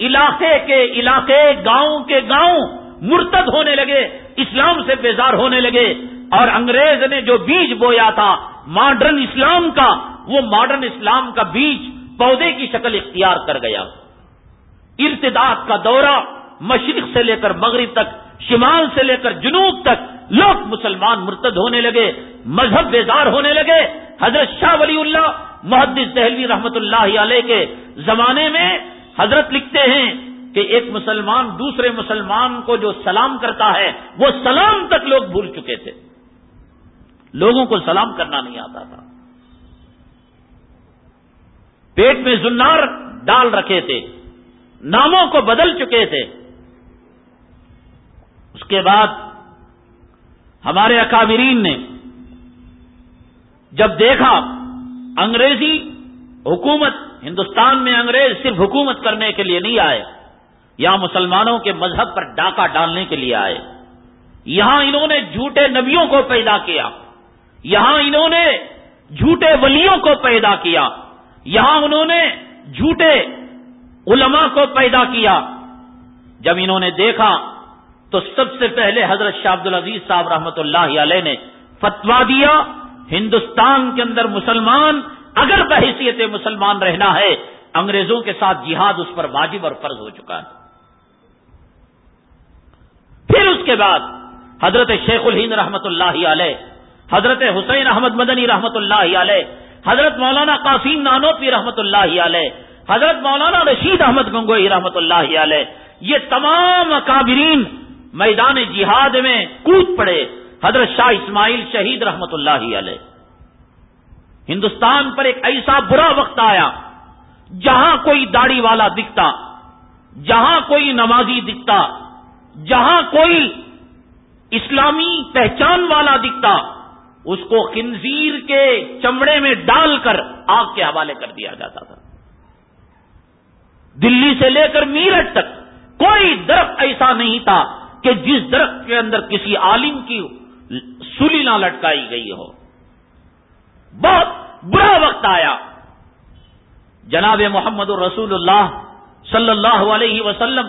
علاقے کے علاقے، گاؤں کے گاؤں مرتد ہونے لگے، اسلام سے بیزار ہونے لگے۔ اور انگریز نے جو بیج بویا تھا، ماڈرن اسلام کا، وہ ماڈرن اسلام کا بیج پودے کی شکل اختیار کر گیا۔ ارتداد کا دورہ مشرق سے لے کر مغرب تک، شمال سے لے کر جنوب تک لوگ مسلمان مرتد ہونے لگے، مذہب بیزار ہونے لگے۔ حضرت شاہ ولی اللہ، محدث دہلوی رحمت اللہ علیہ کے زمانے میں حضرت لکھتے ہیں کہ ایک مسلمان دوسرے مسلمان کو جو سلام کرتا ہے، وہ سلام تک لوگ بھول چکے تھے۔ لوگوں کو سلام کرنا نہیں آتا تھا۔ پیٹ میں زنار ڈال رکھے تھے، ناموں کو بدل چکے تھے۔ اس کے بعد ہمارے اکابرین نے جب دیکھا انگریزی حکومت، ہندوستان میں انگریز صرف حکومت کرنے کے لیے نہیں آئے، یہاں مسلمانوں کے مذہب پر ڈاکہ ڈالنے کے لیے آئے۔ یہاں انہوں نے جھوٹے نبیوں کو پیدا کیا۔ یہاں انہوں نے جھوٹے ولیوں کو پیدا کیا۔ یہاں انہوں نے جھوٹے علماء کو پیدا کیا۔ جب انہوں نے دیکھا تو سب سے پہلے حضرت شاہ عبد العزیز صاحب رحمت اللہ علیہ نے فتوا دیا، ہندوستان کے اندر مسلمان، اگر بحیثیت مسلمان رہنا ہے، انگریزوں کے ساتھ جہاد اس پر واجب اور فرض ہو چکا ہے۔ پھر اس کے بعد حضرت شیخ الہند رحمت اللہ علیہ، حضرت حسین احمد مدنی رحمت اللہ علیہ، حضرت مولانا قاسم نانوپی رحمت اللہ علیہ، حضرت مولانا رشید احمد گنگوئی رحمت اللہ علیہ، یہ تمام اکابرین میدان جہاد میں کود پڑے۔ حضرت شاہ اسماعیل شہید رحمت اللہ علیہ۔ ہندوستان پر ایک ایسا برا وقت آیا جہاں کوئی داڑھی والا دکھتا، جہاں کوئی نمازی دکھتا، جہاں کوئی اسلامی پہچان والا دکھتا، اس کو خنزیر کے چمڑے میں ڈال کر آگ کے حوالے کر دیا جاتا تھا۔ دلی سے لے کر میرٹ تک کوئی درخت ایسا نہیں تھا کہ جس درخت کے اندر کسی عالم کی سلی نہ لٹکائی گئی ہو۔ بہت برا وقت آیا۔ جناب محمد الرسول اللہ صلی اللہ علیہ وسلم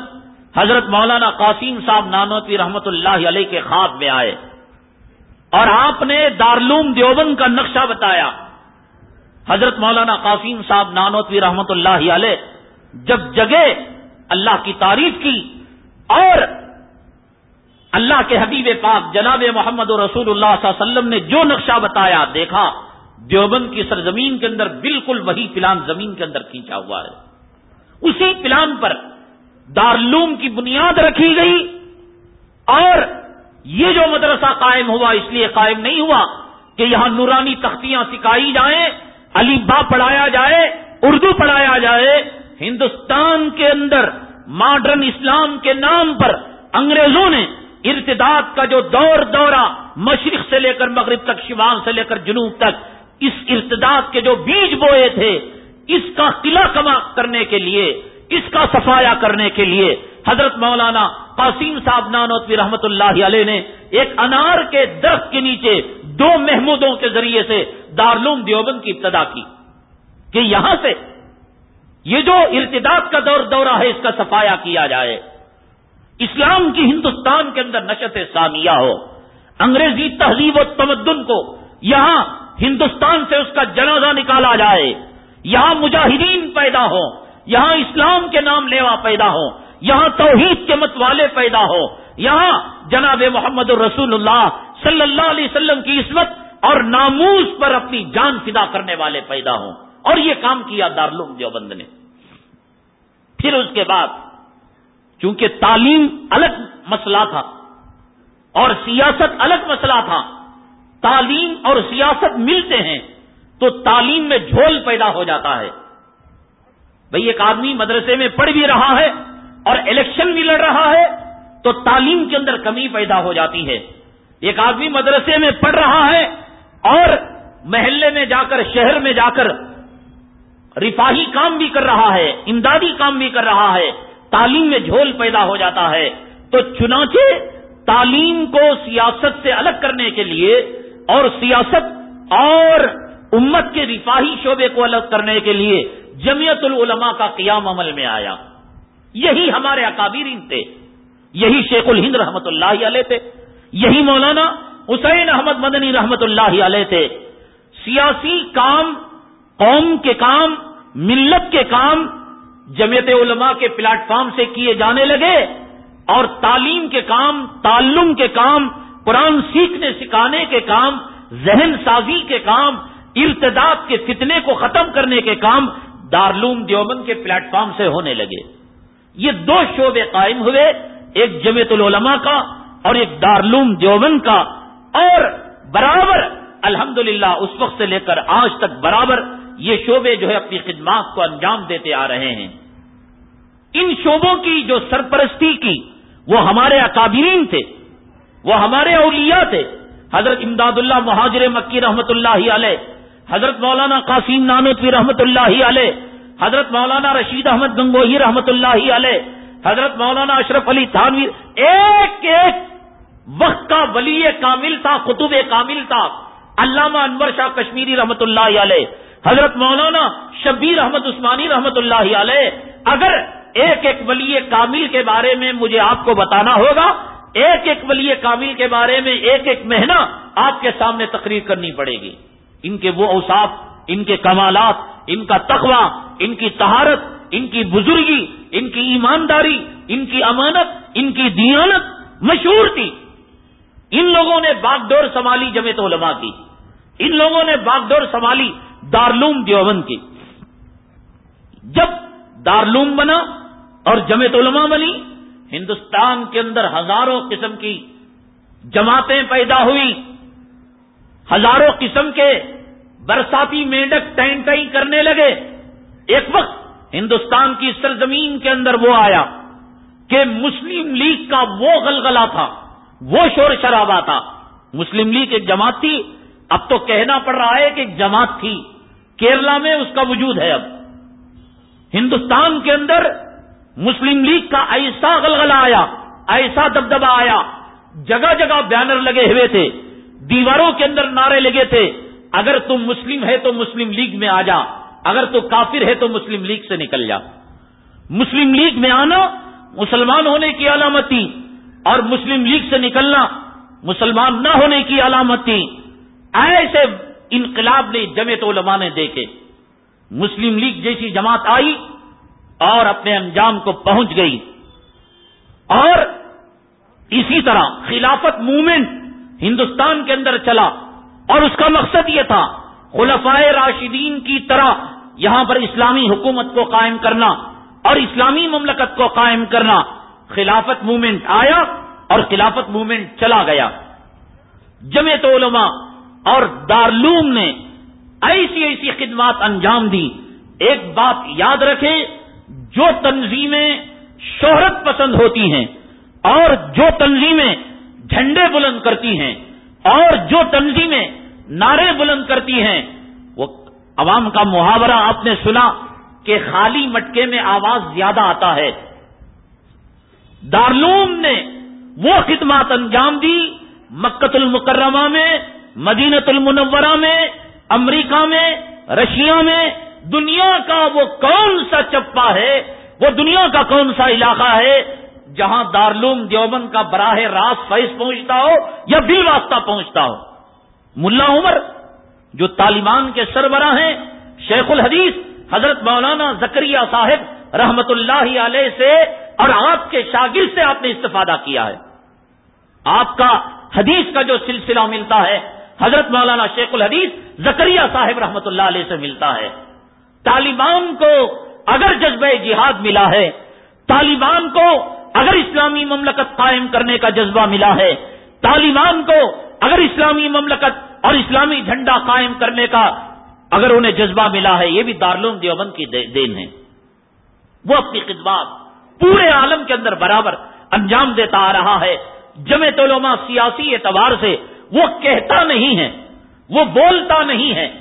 حضرت مولانا قاسم صاحب نانوتی رحمت اللہ علیہ کے خواب میں آئے۔ اور آپ نے دارلوم دیوبند کا نقشہ بتایا۔ حضرت مولانا قاسم صاحب نانوتوی رحمت اللہ علیہ جب جگہ اللہ کی تعریف کی اور اللہ کے حبیب پاک جناب محمد رسول اللہ صلی اللہ علیہ وسلم نے جو نقشہ بتایا، دیکھا، دیوبند کی سرزمین کے اندر بالکل وہی پلان زمین کے اندر کھینچا ہوا ہے۔ اسی پلان پر دارلوم کی بنیاد رکھی گئی اور یہ جو مدرسہ قائم ہوا، اس لیے قائم نہیں ہوا کہ یہاں نورانی تختیاں سکھائی جائیں علی با پڑھایا جائے، اردو پڑھایا جائے، ہندوستان کے اندر ماڈرن اسلام کے نام پر انگریزوں نے ارتداد کا جو دور دورہ مشرق سے لے کر مغرب تک، شمال سے لے کر جنوب تک، اس ارتداد کے جو بیج بوئے تھے، اس کا قلعہ کما کرنے کے لیے، اس کا صفایا کرنے کے لیے، حضرت مولانا قاسم صاحب نانوتوی رحمت اللہ علیہ نے ایک انار کے درخت کے نیچے دو محمودوں کے ذریعے سے دارلوم دیوبند کی ابتدا کی کہ یہاں سے یہ جو ارتداد کا دور دورہ ہے، اس کا صفایا کیا جائے۔ اسلام کی ہندوستان کے اندر نشت ثانیہ ہو، انگریزی تہذیب و تمدن کو یہاں ہندوستان سے اس کا جنازہ نکالا جائے، یہاں مجاہدین پیدا ہو یہاں اسلام کے نام لیوا پیدا ہو یہاں توحید کے مت والے پیدا ہو یہاں جناب محمد الرسول اللہ صلی اللہ علیہ وسلم کی عصمت اور ناموز پر اپنی جان فدا کرنے والے پیدا ہوں۔ اور یہ کام کیا دارالعلوم دیوبند نے۔ پھر اس کے بعد چونکہ تعلیم الگ مسئلہ تھا اور سیاست الگ مسئلہ تھا تعلیم اور سیاست ملتے ہیں تو تعلیم میں جھول پیدا ہو جاتا ہے بھئی ایک آدمی مدرسے میں پڑھ بھی رہا ہے اور الیکشن بھی لڑ رہا ہے تو تعلیم کے اندر کمی پیدا ہو جاتی ہے ایک آدمی مدرسے میں پڑھ رہا ہے اور محلے میں جا کر، شہر میں جا کر رفاہی کام بھی کر رہا ہے، امدادی کام بھی کر رہا ہے تعلیم میں جھول پیدا ہو جاتا ہے تو چنانچہ تعلیم کو سیاست سے الگ کرنے کے لیے اور سیاست اور امت کے رفاہی شعبے کو الگ کرنے کے لیے جمیت العلماء کا قیام عمل میں آیا۔ یہی ہمارے اکابرین تھے۔ یہی شیخ الہند رحمت اللہ علیہ تھے۔ یہی مولانا حسین احمد مدنی رحمت اللہ علیہ تھے۔ سیاسی کام، قوم کے کام، ملت کے کام جمیت علماء کے پلیٹ فارم سے کیے جانے لگے اور تعلیم کے کام، تعلم کے کام، قرآن سیکھنے، سکھانے کے کام، ذہن سازی کے کام، ارتداد کے فتنے کو ختم کرنے کے کام دارلوم دیوبند کے پلیٹ فارم سے ہونے لگے۔ یہ دو شعبے قائم ہوئے، ایک جمیت العلماء کا اور ایک دارلوم دیوبند کا اور برابر الحمد اس وقت سے لے کر آج تک برابر یہ شعبے جو ہے اپنی خدمات کو انجام دیتے آ رہے ہیں۔ ان شعبوں کی جو سرپرستی کی، وہ ہمارے اکابرین تھے، وہ ہمارے اولیاء تھے۔ حضرت امداد اللہ مہاجر مکی رحمت اللہ علیہ، حضرت مولانا قاسم نانوتوی رحمت اللہ علیہ، حضرت مولانا رشید احمد گنگوہی رحمت اللہ علیہ، حضرت مولانا اشرف علی تھانویر ایک ایک وقت کا ولی کامل تھا خطب کامل تھا۔ علامہ انور شاہ کشمیری رحمت اللہ علیہ حضرت مولانا شبیر احمد عثمانی رحمت اللہ علیہ، اگر ایک ایک ولی کامل کے بارے میں مجھے آپ کو بتانا ہوگا، ایک ایک ولی کامل کے بارے میں ایک ایک مہینہ آپ کے سامنے تقریر کرنی پڑے گی۔ ان کے وہ اوساف ان کے کمالات، ان کا تخوا ان کی تہارت ان کی بزرگی، ان کی ایمانداری، ان کی امانت، ان کی دیانت، مشہور تھی۔ ان لوگوں نے باغ ڈور سنبھالی جمعیت علماء کی۔ ان لوگوں نے باغ ڈور سنبھالی دارلوم دیوبند کی۔ جب دارلوم بنا اور جمعیت علماء بنی، ہندوستان کے اندر ہزاروں قسم کی جماعتیں پیدا ہوئی ہزاروں قسم کے برساتی میڈک ٹائن ٹائی کرنے لگے۔ ایک وقت ہندوستان کی سرزمین کے اندر وہ آیا کہ مسلم لیگ کا وہ غلغلہ تھا، وہ شور شرابہ تھا۔ مسلم لیگ ایک جماعت تھی۔ اب تو کہنا پڑ رہا ہے کہ ایک جماعت تھی۔ کیرلا میں اس کا وجود ہے اب۔ ہندوستان کے اندر مسلم لیگ کا ایسا غلغلہ آیا ایسا دبدبا آیا۔ جگہ جگہ بینر لگے ہوئے تھے، دیواروں کے اندر نعرے لگے تھے۔ اگر تم مسلم ہے تو مسلم لیگ میں آ جا، اگر تو کافر ہے تو مسلم لیگ سے نکل جا۔ مسلم لیگ میں آنا مسلمان ہونے کی علامت تھی اور مسلم لیگ سے نکلنا مسلمان نہ ہونے کی علامت تھی ایسے انقلاب نے جمعیت علماء نے دیکھے۔ مسلم لیگ جیسی جماعت آئی اور اپنے انجام کو پہنچ گئی۔ اور اسی طرح خلافت موومنٹ ہندوستان کے اندر چلا اور اس کا مقصد یہ تھا خلفائے راشدین کی طرح یہاں پر اسلامی حکومت کو قائم کرنا اور اسلامی مملکت کو قائم کرنا۔ خلافت موومنٹ آیا اور خلافت موومنٹ چلا گیا۔ جمعیت علماء اور دارلوم نے ایسی ایسی خدمات انجام دی۔ ایک بات یاد رکھیں، جو تنظیمیں شہرت پسند ہوتی ہیں اور جو تنظیمیں جھنڈے بلند کرتی ہیں اور جو تنظیمیں نعرے بلند کرتی ہیں، وہ عوام کا محاورہ آپ نے سنا کہ خالی مٹکے میں آواز زیادہ آتا ہے۔ دارلوم نے وہ خدمات انجام دی مکت المکرمہ میں مدینت المنورہ میں، امریکہ میں، رشیا میں، دنیا کا وہ کون سا چپا ہے، وہ دنیا کا کون سا علاقہ ہے جہاں دارلوم دیوبند کا براہ راست فیض پہنچتا ہو یا بل واسطہ پہنچتا ہو؟ ملا عمر، جو طالبان کے سربراہ ہیں، شیخ الحدیث حضرت مولانا زکریہ صاحب رحمت اللہ علیہ سے اور آپ کے شاگرد سے آپ نے استفادہ کیا ہے۔ آپ کا حدیث کا جو سلسلہ ملتا ہے حضرت مولانا شیخ الحدیث زکریہ صاحب رحمت اللہ علیہ سے ملتا ہے۔ طالبان کو اگر جذبہ جہاد ملا ہے، طالبان کو اگر اسلامی مملکت قائم کرنے کا جذبہ ملا ہے، طالبان کو اگر اسلامی مملکت اور اسلامی جھنڈا قائم کرنے کا اگر انہیں جذبہ ملا ہے، یہ بھی دارلوم دیوبند کی دین ہے۔ وہ اپنی خدمات پورے عالم کے اندر برابر انجام دیتا آ رہا ہے۔ جمع علماء سیاسی اعتبار سے وہ کہتا نہیں ہے، وہ بولتا نہیں ہے۔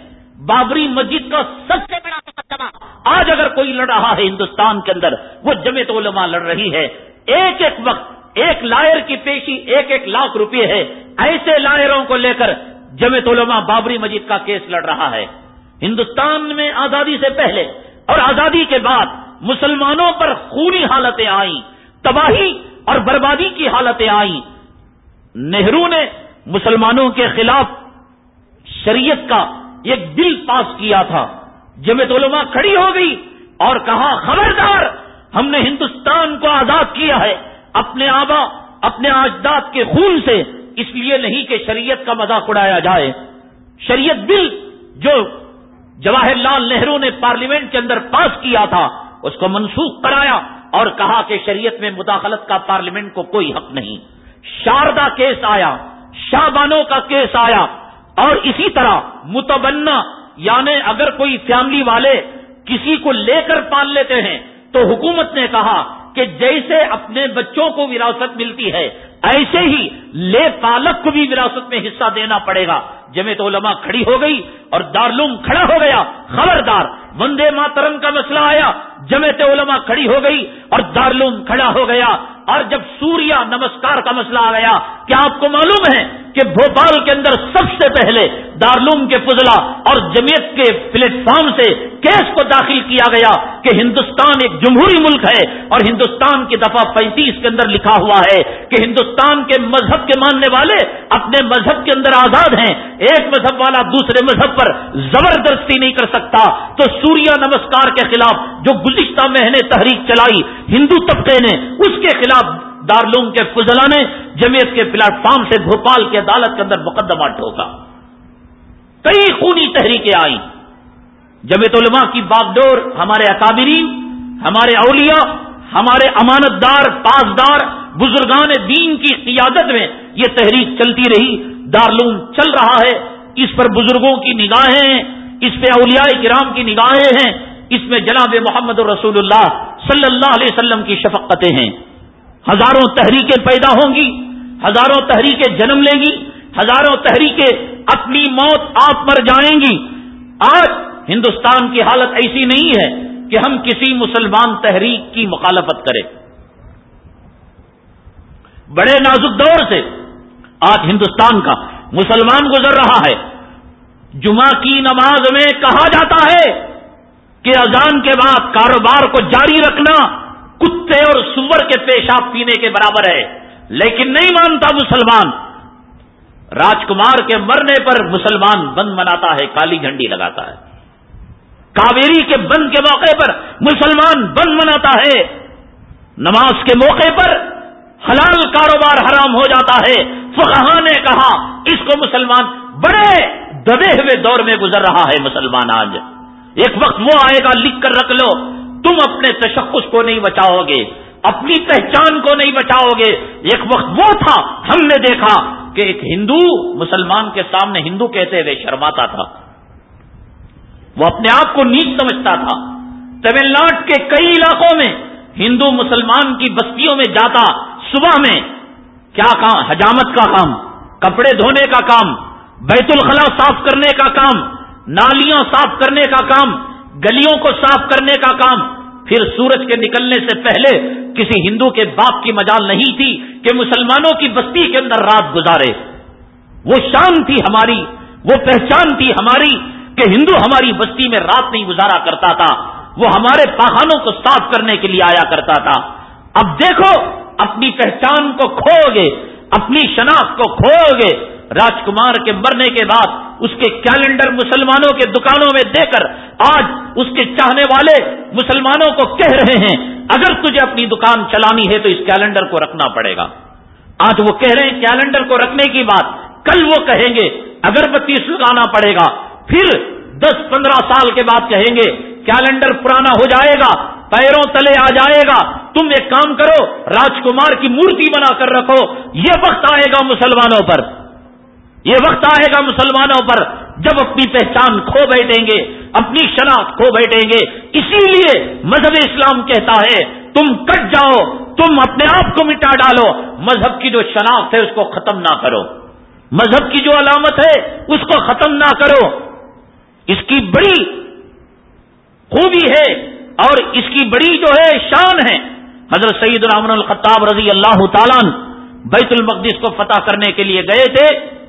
بابری مسجد کا سب سے بڑا مقدمہ، آج اگر کوئی لڑ رہا ہے ہندوستان کے اندر، وہ جمع علماء لڑ رہی ہے۔ ایک ایک وقت، ایک لائر کی پیشی ایک ایک لاکھ روپے ہے۔ ایسے لائروں کو لے کر جمع علماء بابری مسجد کا کیس لڑ رہا ہے۔ ہندوستان میں آزادی سے پہلے اور آزادی کے بعد مسلمانوں پر خونی حالتیں آئیں، تباہی اور بربادی کی حالتیں آئیں۔ نہرو نے مسلمانوں کے خلاف شریعت کا ایک بل پاس کیا تھا۔ جمع علماء کھڑی ہو گئی اور کہا، خبردار، ہم نے ہندوستان کو آزاد کیا ہے۔ اپنے آبا، اپنے اجداد کے خون سے۔ اس لیے نہیں کہ شریعت کا مذاق اڑایا جائے۔ شریعت بل جو جواہر لال نہرو نے پارلیمنٹ کے اندر پاس کیا تھا، اس کو منسوخ کرایا اور کہا کہ شریعت میں مداخلت کا پارلیمنٹ کو کوئی حق نہیں۔ شاردا کیس آیا۔ شاہ بانو کا کیس آیا اور اسی طرح متبنا یعنی اگر کوئی فیملی والے کسی کو لے کر پال لیتے ہیں، تو حکومت نے کہا کہ جیسے اپنے بچوں کو وراثت ملتی ہے، ایسے ہی لے پالک کو بھی وراثت میں حصہ دینا پڑے گا۔ جمع علماء کھڑی ہو گئی اور دارلوم کھڑا ہو گیا۔ خبردار، وندے ماترم کا مسئلہ آیا۔ جمعیت علماء کھڑی ہو گئی اور دارلوم کھڑا ہو گیا۔ اور جب سوریا نمسکار کا مسئلہ آ گیا کیا آپ کو معلوم ہے کہ بھوپال کے اندر سب سے پہلے دارلوم کے فضلہ اور جمعیت کے پلیٹ فارم سے کیس کو داخل کیا گیا کہ ہندوستان ایک جمہوری ملک ہے اور ہندوستان کی دفعہ پینتیس کے اندر لکھا ہوا ہے کہ ہندوستان کے مذہب کے ماننے والے اپنے مذہب کے اندر آزاد ہیں، ایک مذہب والا دوسرے مذہب پر زبردستی نہیں کر سکتا۔ تو سوریا نمسکار کے خلاف جو گزشتہ مہینے تحریک چلائی، ہندو طبقے نے اس کے خلاف دارلوم کے فضلہ نے جمعیت کے پلیٹ فارم سے بھوپال کی عدالت کے اندر مقدمہ ٹھوکا۔ کئی خونی تحریکیں آئیں۔ جمعیت علماء کی باغڈور ہمارے اکابرین، ہمارے اولیاء، ہمارے امانت دار پاسدار، بزرگان دین کی قیادت میں یہ تحریک چلتی رہی۔ دارلوم چل رہا ہے۔ اس پر بزرگوں کی نگاہیں ہیں۔ اس پہ اولیاء کرام کی نگاہیں ہیں۔ اس میں جناب محمد رسول اللہ صلی اللہ علیہ وسلم کی شفقتیں ہیں۔ ہزاروں تحریکیں پیدا ہوں گی، ہزاروں تحریکیں جنم لیں گی، ہزاروں تحریکیں اپنی موت آپ مر جائیں گی۔ آج ہندوستان کی حالت ایسی نہیں ہے کہ ہم کسی مسلمان تحریک کی مخالفت کریں۔ بڑے نازک دور سے آج ہندوستان کا مسلمان گزر رہا ہے۔ جمعہ کی نماز میں کہا جاتا ہے کہ اذان کے بعد کاروبار کو جاری رکھنا کتے اور سور کے پیشاب پینے کے برابر ہے۔ لیکن نہیں مانتا مسلمان۔ راجکمار کے مرنے پر مسلمان بند مناتا ہے، کالی جھنڈی لگاتا ہے۔ کاویری کے بند کے موقع پر مسلمان بند مناتا ہے۔ نماز کے موقع پر حلال کاروبار حرام ہو جاتا ہے۔ فقہ نے کہا، اس کو مسلمان بڑے دبے ہوئے دور میں گزر رہا ہے مسلمان آج۔ ایک وقت وہ آئے گا، لکھ کر رکھ لو۔ تم اپنے تشخص کو نہیں بچاؤ گے، اپنی پہچان کو نہیں بچاؤ گے۔ ایک وقت وہ تھا، ہم نے دیکھا کہ ایک ہندو مسلمان کے سامنے ہندو کہتے ہوئے شرماتا تھا۔ وہ اپنے آپ کو نیچ سمجھتا تھا۔ تمل ناڈ کے کئی علاقوں میں ہندو مسلمان کی بستیوں میں جاتا، صبح میں کیا کام؟ حجامت کا کام، کپڑے دھونے کا کام، بیت الخلا صاف کرنے کا کام، نالیاں صاف کرنے کا کام گلیوں کو صاف کرنے کا کام۔ پھر سورج کے نکلنے سے پہلے کسی ہندو کے باپ کی مجال نہیں تھی کہ مسلمانوں کی بستی کے اندر رات گزارے۔ وہ شان تھی ہماری، وہ پہچان تھی ہماری کہ ہندو ہماری بستی میں رات نہیں گزارا کرتا تھا۔ وہ ہمارے پاخانوں کو صاف کرنے کے لیے آیا کرتا تھا۔ اب دیکھو، اپنی پہچان کو کھو گے، اپنی شناخت کو کھو گے۔ راجکمار کے مرنے کے بعد اس کے کیلنڈر مسلمانوں کے دکانوں میں دے کر آج اس کے چاہنے والے مسلمانوں کو کہہ رہے ہیں، اگر تجھے اپنی دکان چلانی ہے تو اس کیلنڈر کو رکھنا پڑے گا۔ آج وہ کہہ رہے ہیں کیلنڈر کو رکھنے کی بات، کل وہ کہیں گے اگر بتیس لگانا پڑے گا۔ پھر دس پندرہ سال کے بعد کہیں گے، کیلنڈر پرانا ہو جائے گا، پیروں تلے آ جائے گا۔ تم ایک کام کرو، راجکمار کی مورتی بنا کر رکھو۔ یہ وقت آئے گا مسلمانوں پر۔ یہ وقت آئے گا مسلمانوں پر جب اپنی پہچان کھو بیٹھیں گے، اپنی شناخت کھو بیٹھیں گے۔ اسی لیے مذہب اسلام کہتا ہے، تم کٹ جاؤ، تم اپنے آپ کو مٹا ڈالو۔ مذہب کی جو شناخت ہے، اس کو ختم نہ کرو۔ مذہب کی جو علامت ہے، اس کو ختم نہ کرو۔ اس کی بڑی خوبی ہے اور اس کی بڑی جو ہے شان ہے۔ حضرت سعید الرحمن الخطاب رضی اللہ تعالیٰ بیت المقدس کو فتح کرنے کے لیے گئے تھے۔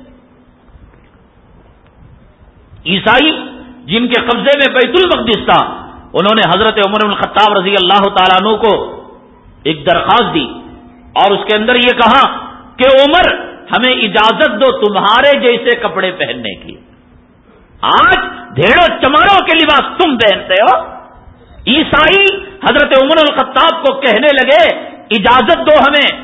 عیسائی جن کے قبضے میں بیت المقدس تھا، انہوں نے حضرت عمر الخطاب رضی اللہ تعالیٰ عنہ کو ایک درخواست دی اور اس کے اندر یہ کہا کہ عمر، ہمیں اجازت دو تمہارے جیسے کپڑے پہننے کی۔ آج ڈھیڑوں چماروں کے لباس تم پہنتے ہو۔ عیسائی حضرت عمر الخطاب کو کہنے لگے، اجازت دو ہمیں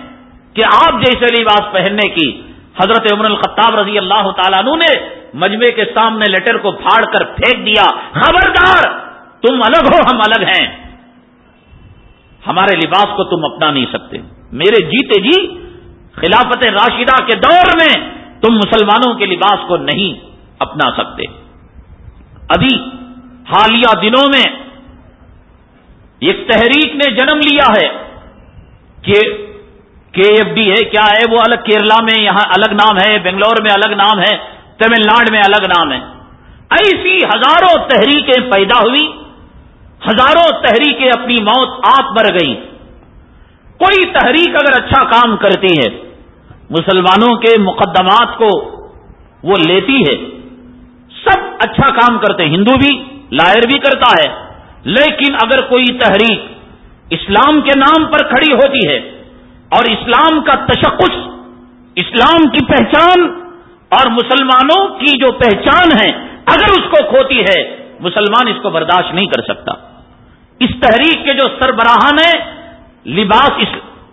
کہ آپ جیسے لباس پہننے کی۔ حضرت عمر الخطاب رضی اللہ تعالیٰ عنہ نے مجمے کے سامنے لیٹر کو پھاڑ کر پھینک دیا، خبردار! تم الگ ہو، ہم الگ ہیں۔ ہمارے لباس کو تم اپنا نہیں سکتے۔ میرے جیتے جی خلافت راشدہ کے دور میں تم مسلمانوں کے لباس کو نہیں اپنا سکتے۔ ابھی حالیہ دنوں میں ایک تحریک نے جنم لیا ہے کہ کے ایف ڈی ہے۔ کیا ہے وہ الگ کیرلا میں یہاں الگ نام ہے، بنگلور میں الگ نام ہے؟ تمل ناڈ میں الگ نام ہے۔ ایسی ہزاروں تحریکیں پیدا ہوئی، ہزاروں تحریکیں اپنی موت آپ مر گئی کوئی تحریک اگر اچھا کام کرتی ہے، مسلمانوں کے مقدمات کو وہ لیتی ہے۔ سب اچھا کام کرتے، ہندو بھی، لائر بھی کرتا ہے۔ لیکن اگر کوئی تحریک اسلام کے نام پر کھڑی ہوتی ہے اور اسلام کا تشخص، اسلام کی پہچان اور مسلمانوں کی جو پہچان ہے، اگر اس کو کھوتی ہے، مسلمان اس کو برداشت نہیں کر سکتا۔ اس تحریک کے جو سربراہان ہیں، لباس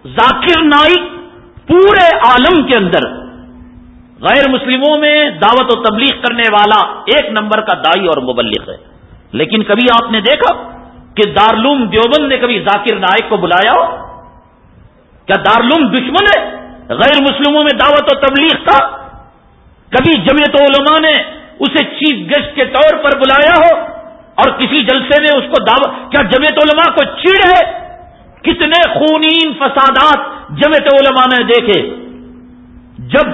ذاکر نائک پورے عالم کے اندر، غیر مسلموں میں دعوت و تبلیغ کرنے والا ایک نمبر کا دائی اور مبلغ ہے۔ لیکن کبھی آپ نے دیکھا کہ دارلوم دیوبند نے کبھی ذاکر نائک کو بلایا؟ ہو کیا دارلوم دشمن ہے؟ غیر مسلموں میں دعوت و تبلیغ تھا کبھی جمعیت علماء نے اسے چیف گیسٹ کے طور پر بلایا ہو اور کسی جلسے میں اس کو دعوت کیا جمعیت علماء کو چڑ ہے؟ کتنے خونین فسادات جمعیت علماء نے دیکھے۔ جب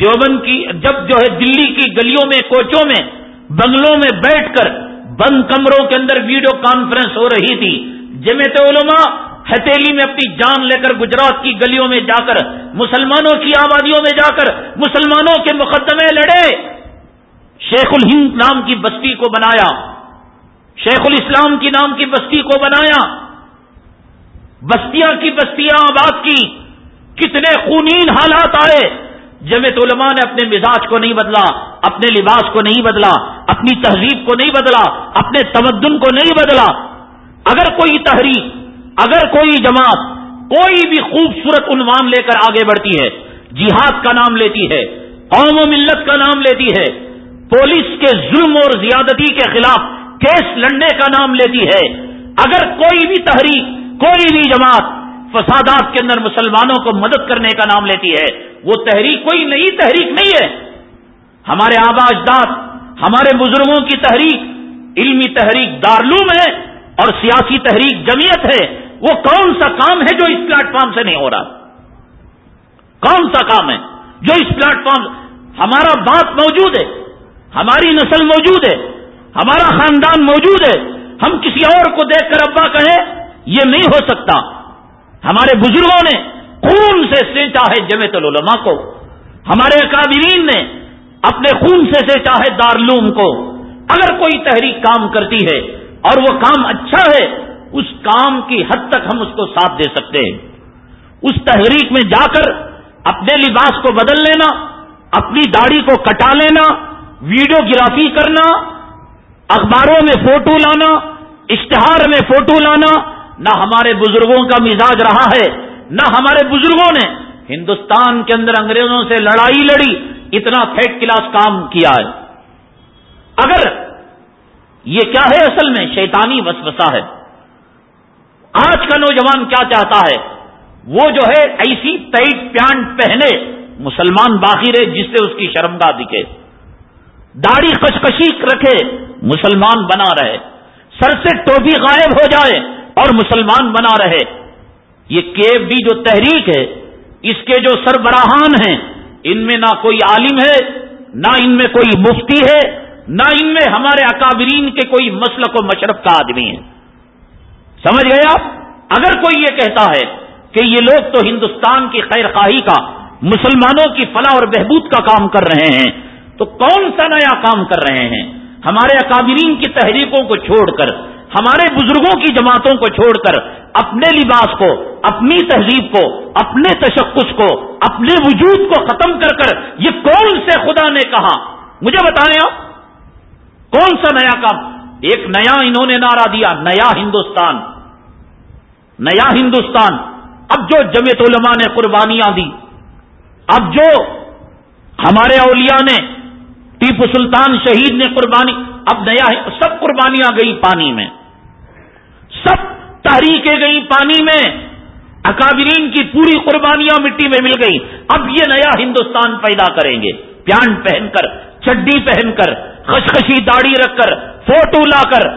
دیوبند کی جب جو ہے دلی کی گلیوں میں، کوچوں میں، بنگلوں میں بیٹھ کر بند کمروں کے اندر ویڈیو کانفرنس ہو رہی تھی، جمعیت علماء ہتیلی میں اپنی جان لے کر گجرات کی گلیوں میں جا کر، مسلمانوں کی آبادیوں میں جا کر، مسلمانوں کے مقدمے لڑے۔ شیخ الہند نام کی بستی کو بنایا۔ شیخ الاسلام کی نام کی بستی کو بنایا۔ بستیاں کی بستیاں آباد کی۔ کتنے خونین حالات آئے۔ جمعیت علماء نے اپنے مزاج کو نہیں بدلا، اپنے لباس کو نہیں بدلا، اپنی تہذیب کو نہیں بدلا، اپنے تمدن کو نہیں بدلا۔ اگر کوئی تحریک اگر کوئی جماعت کوئی بھی خوبصورت عنوان لے کر آگے بڑھتی ہے، جہاد کا نام لیتی ہے، قوم و ملت کا نام لیتی ہے، پولیس کے ظلم اور زیادتی کے خلاف کیس لڑنے کا نام لیتی ہے، اگر کوئی بھی تحریک، کوئی بھی جماعت فسادات کے اندر مسلمانوں کو مدد کرنے کا نام لیتی ہے، وہ تحریک کوئی نئی تحریک نہیں ہے۔ ہمارے آبا اجداد، ہمارے بزرگوں کی تحریک، علمی تحریک دارلوم ہے اور سیاسی تحریک جمعیت ہے۔ وہ کون سا کام ہے جو اس پلیٹ فارم سے نہیں ہو رہا؟ کون سا کام ہے جو اس پلیٹ فارم ہمارا باپ موجود ہے، ہماری نسل موجود ہے، ہمارا خاندان موجود ہے، ہم کسی اور کو دیکھ کر ابا کہیں، یہ نہیں ہو سکتا۔ ہمارے بزرگوں نے خون سے سینچا ہے جمعیت العلماء کو۔ ہمارے اکابرین نے اپنے خون سے سینچا ہے دارلوم کو۔ اگر کوئی تحریک کام کرتی ہے اور وہ کام اچھا ہے اس کام کی حد تک ہم اس کو ساتھ دے سکتے ہیں۔ اس تحریک میں جا کر اپنے لباس کو بدل لینا، اپنی داڑھی کو کٹا لینا، ویڈیو گرافی کرنا، اخباروں میں فوٹو لانا، اشتہار میں فوٹو لانا، نہ ہمارے بزرگوں کا مزاج رہا ہے، نہ ہمارے بزرگوں نے۔ ہندوستان کے اندر انگریزوں سے لڑائی لڑی، اتنا تھرڈ کلاس کام کیا ہے۔ اگر یہ کیا ہے اصل میں؟ شیطانی وسوسہ ہے۔ آج کا نوجوان کیا چاہتا ہے؟ وہ جو ہے ایسی ٹائٹ پینٹ پہنے، مسلمان باقی رہے جس سے اس کی شرمگاہ دکھے۔ داڑھی کشکشی رکھے، مسلمان بنا رہے۔ سر سے ٹوپی غائب ہو جائے اور مسلمان بنا رہے۔ یہ کیب بھی جو تحریک ہے، اس کے جو سربراہان ہیں، ان میں نہ کوئی عالم ہے، نہ ان میں کوئی مفتی ہے، نہ ان میں ہمارے اکابرین کے کوئی مسلک و مشرف کا آدمی ہے۔ سمجھ گئے آپ؟ اگر کوئی یہ کہتا ہے کہ یہ لوگ تو ہندوستان کی خیر خواہی کا، مسلمانوں کی فلاح اور بہبود کا کام کر رہے ہیں، تو کون سا نیا کام کر رہے ہیں؟ ہمارے اکابرین کی تحریکوں کو چھوڑ کر، ہمارے بزرگوں کی جماعتوں کو چھوڑ کر، اپنے لباس کو، اپنی تہذیب کو، اپنے تشخص کو، اپنے وجود کو ختم کر کر، یہ کون سے خدا نے کہا؟ مجھے بتائیں آپ؟ کون سا نیا کام؟ ایک نیا انہوں نے نعرہ دیا، نیا ہندوستان۔ نیا ہندوستان۔ اب جو جمعیت علماء نے قربانیاں دی اب جو ہمارے اولیاء نے ٹیپو سلطان شہید نے قربانی، اب نیا سب قربانیاں گئی پانی میں۔ سب تحریکیں گئی پانی میں۔ اکابرین کی پوری قربانیاں مٹی میں مل گئی اب یہ نیا ہندوستان پیدا کریں گے۔ پیانٹ پہن کر، چڈی پہن کر، خشخشی داڑھی رکھ کر، فوٹو لا کر۔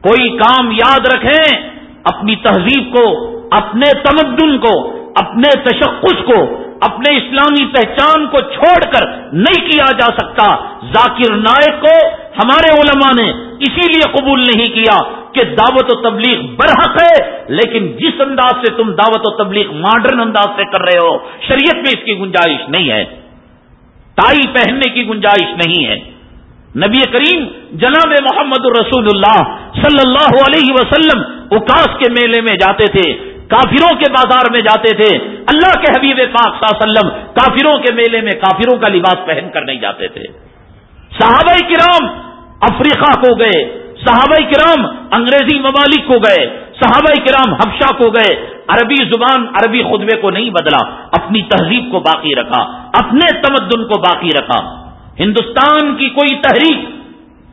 کوئی کام یاد رکھیں اپنی تہذیب کو، اپنے تمدن کو، اپنے تشخص کو، اپنے اسلامی پہچان کو چھوڑ کر نہیں کیا جا سکتا۔ ذاکر نائک کو ہمارے علماء نے اسی لیے قبول نہیں کیا کہ دعوت و تبلیغ برحق ہے، لیکن جس انداز سے تم دعوت و تبلیغ ماڈرن انداز سے کر رہے ہو، شریعت میں اس کی گنجائش نہیں ہے۔ ٹائی پہننے کی گنجائش نہیں ہے۔ نبی کریم جناب محمد الرسول اللہ صلی اللہ علیہ وسلم اکاس کے میلے میں جاتے تھے، کافروں کے بازار میں جاتے تھے۔ اللہ کے حبیب پاک صلی اللہ علیہ وسلم کافروں کے میلے میں کافروں کا لباس پہن کر نہیں جاتے تھے۔ صحابہ کرام افریقہ کو گئے، صحابہ کرام انگریزی ممالک کو گئے، صحابہ کرام حبشہ کو گئے۔ عربی زبان، عربی خطبے کو نہیں بدلا، اپنی تہذیب کو باقی رکھا، اپنے تمدن کو باقی رکھا۔ ہندوستان کی کوئی تحریک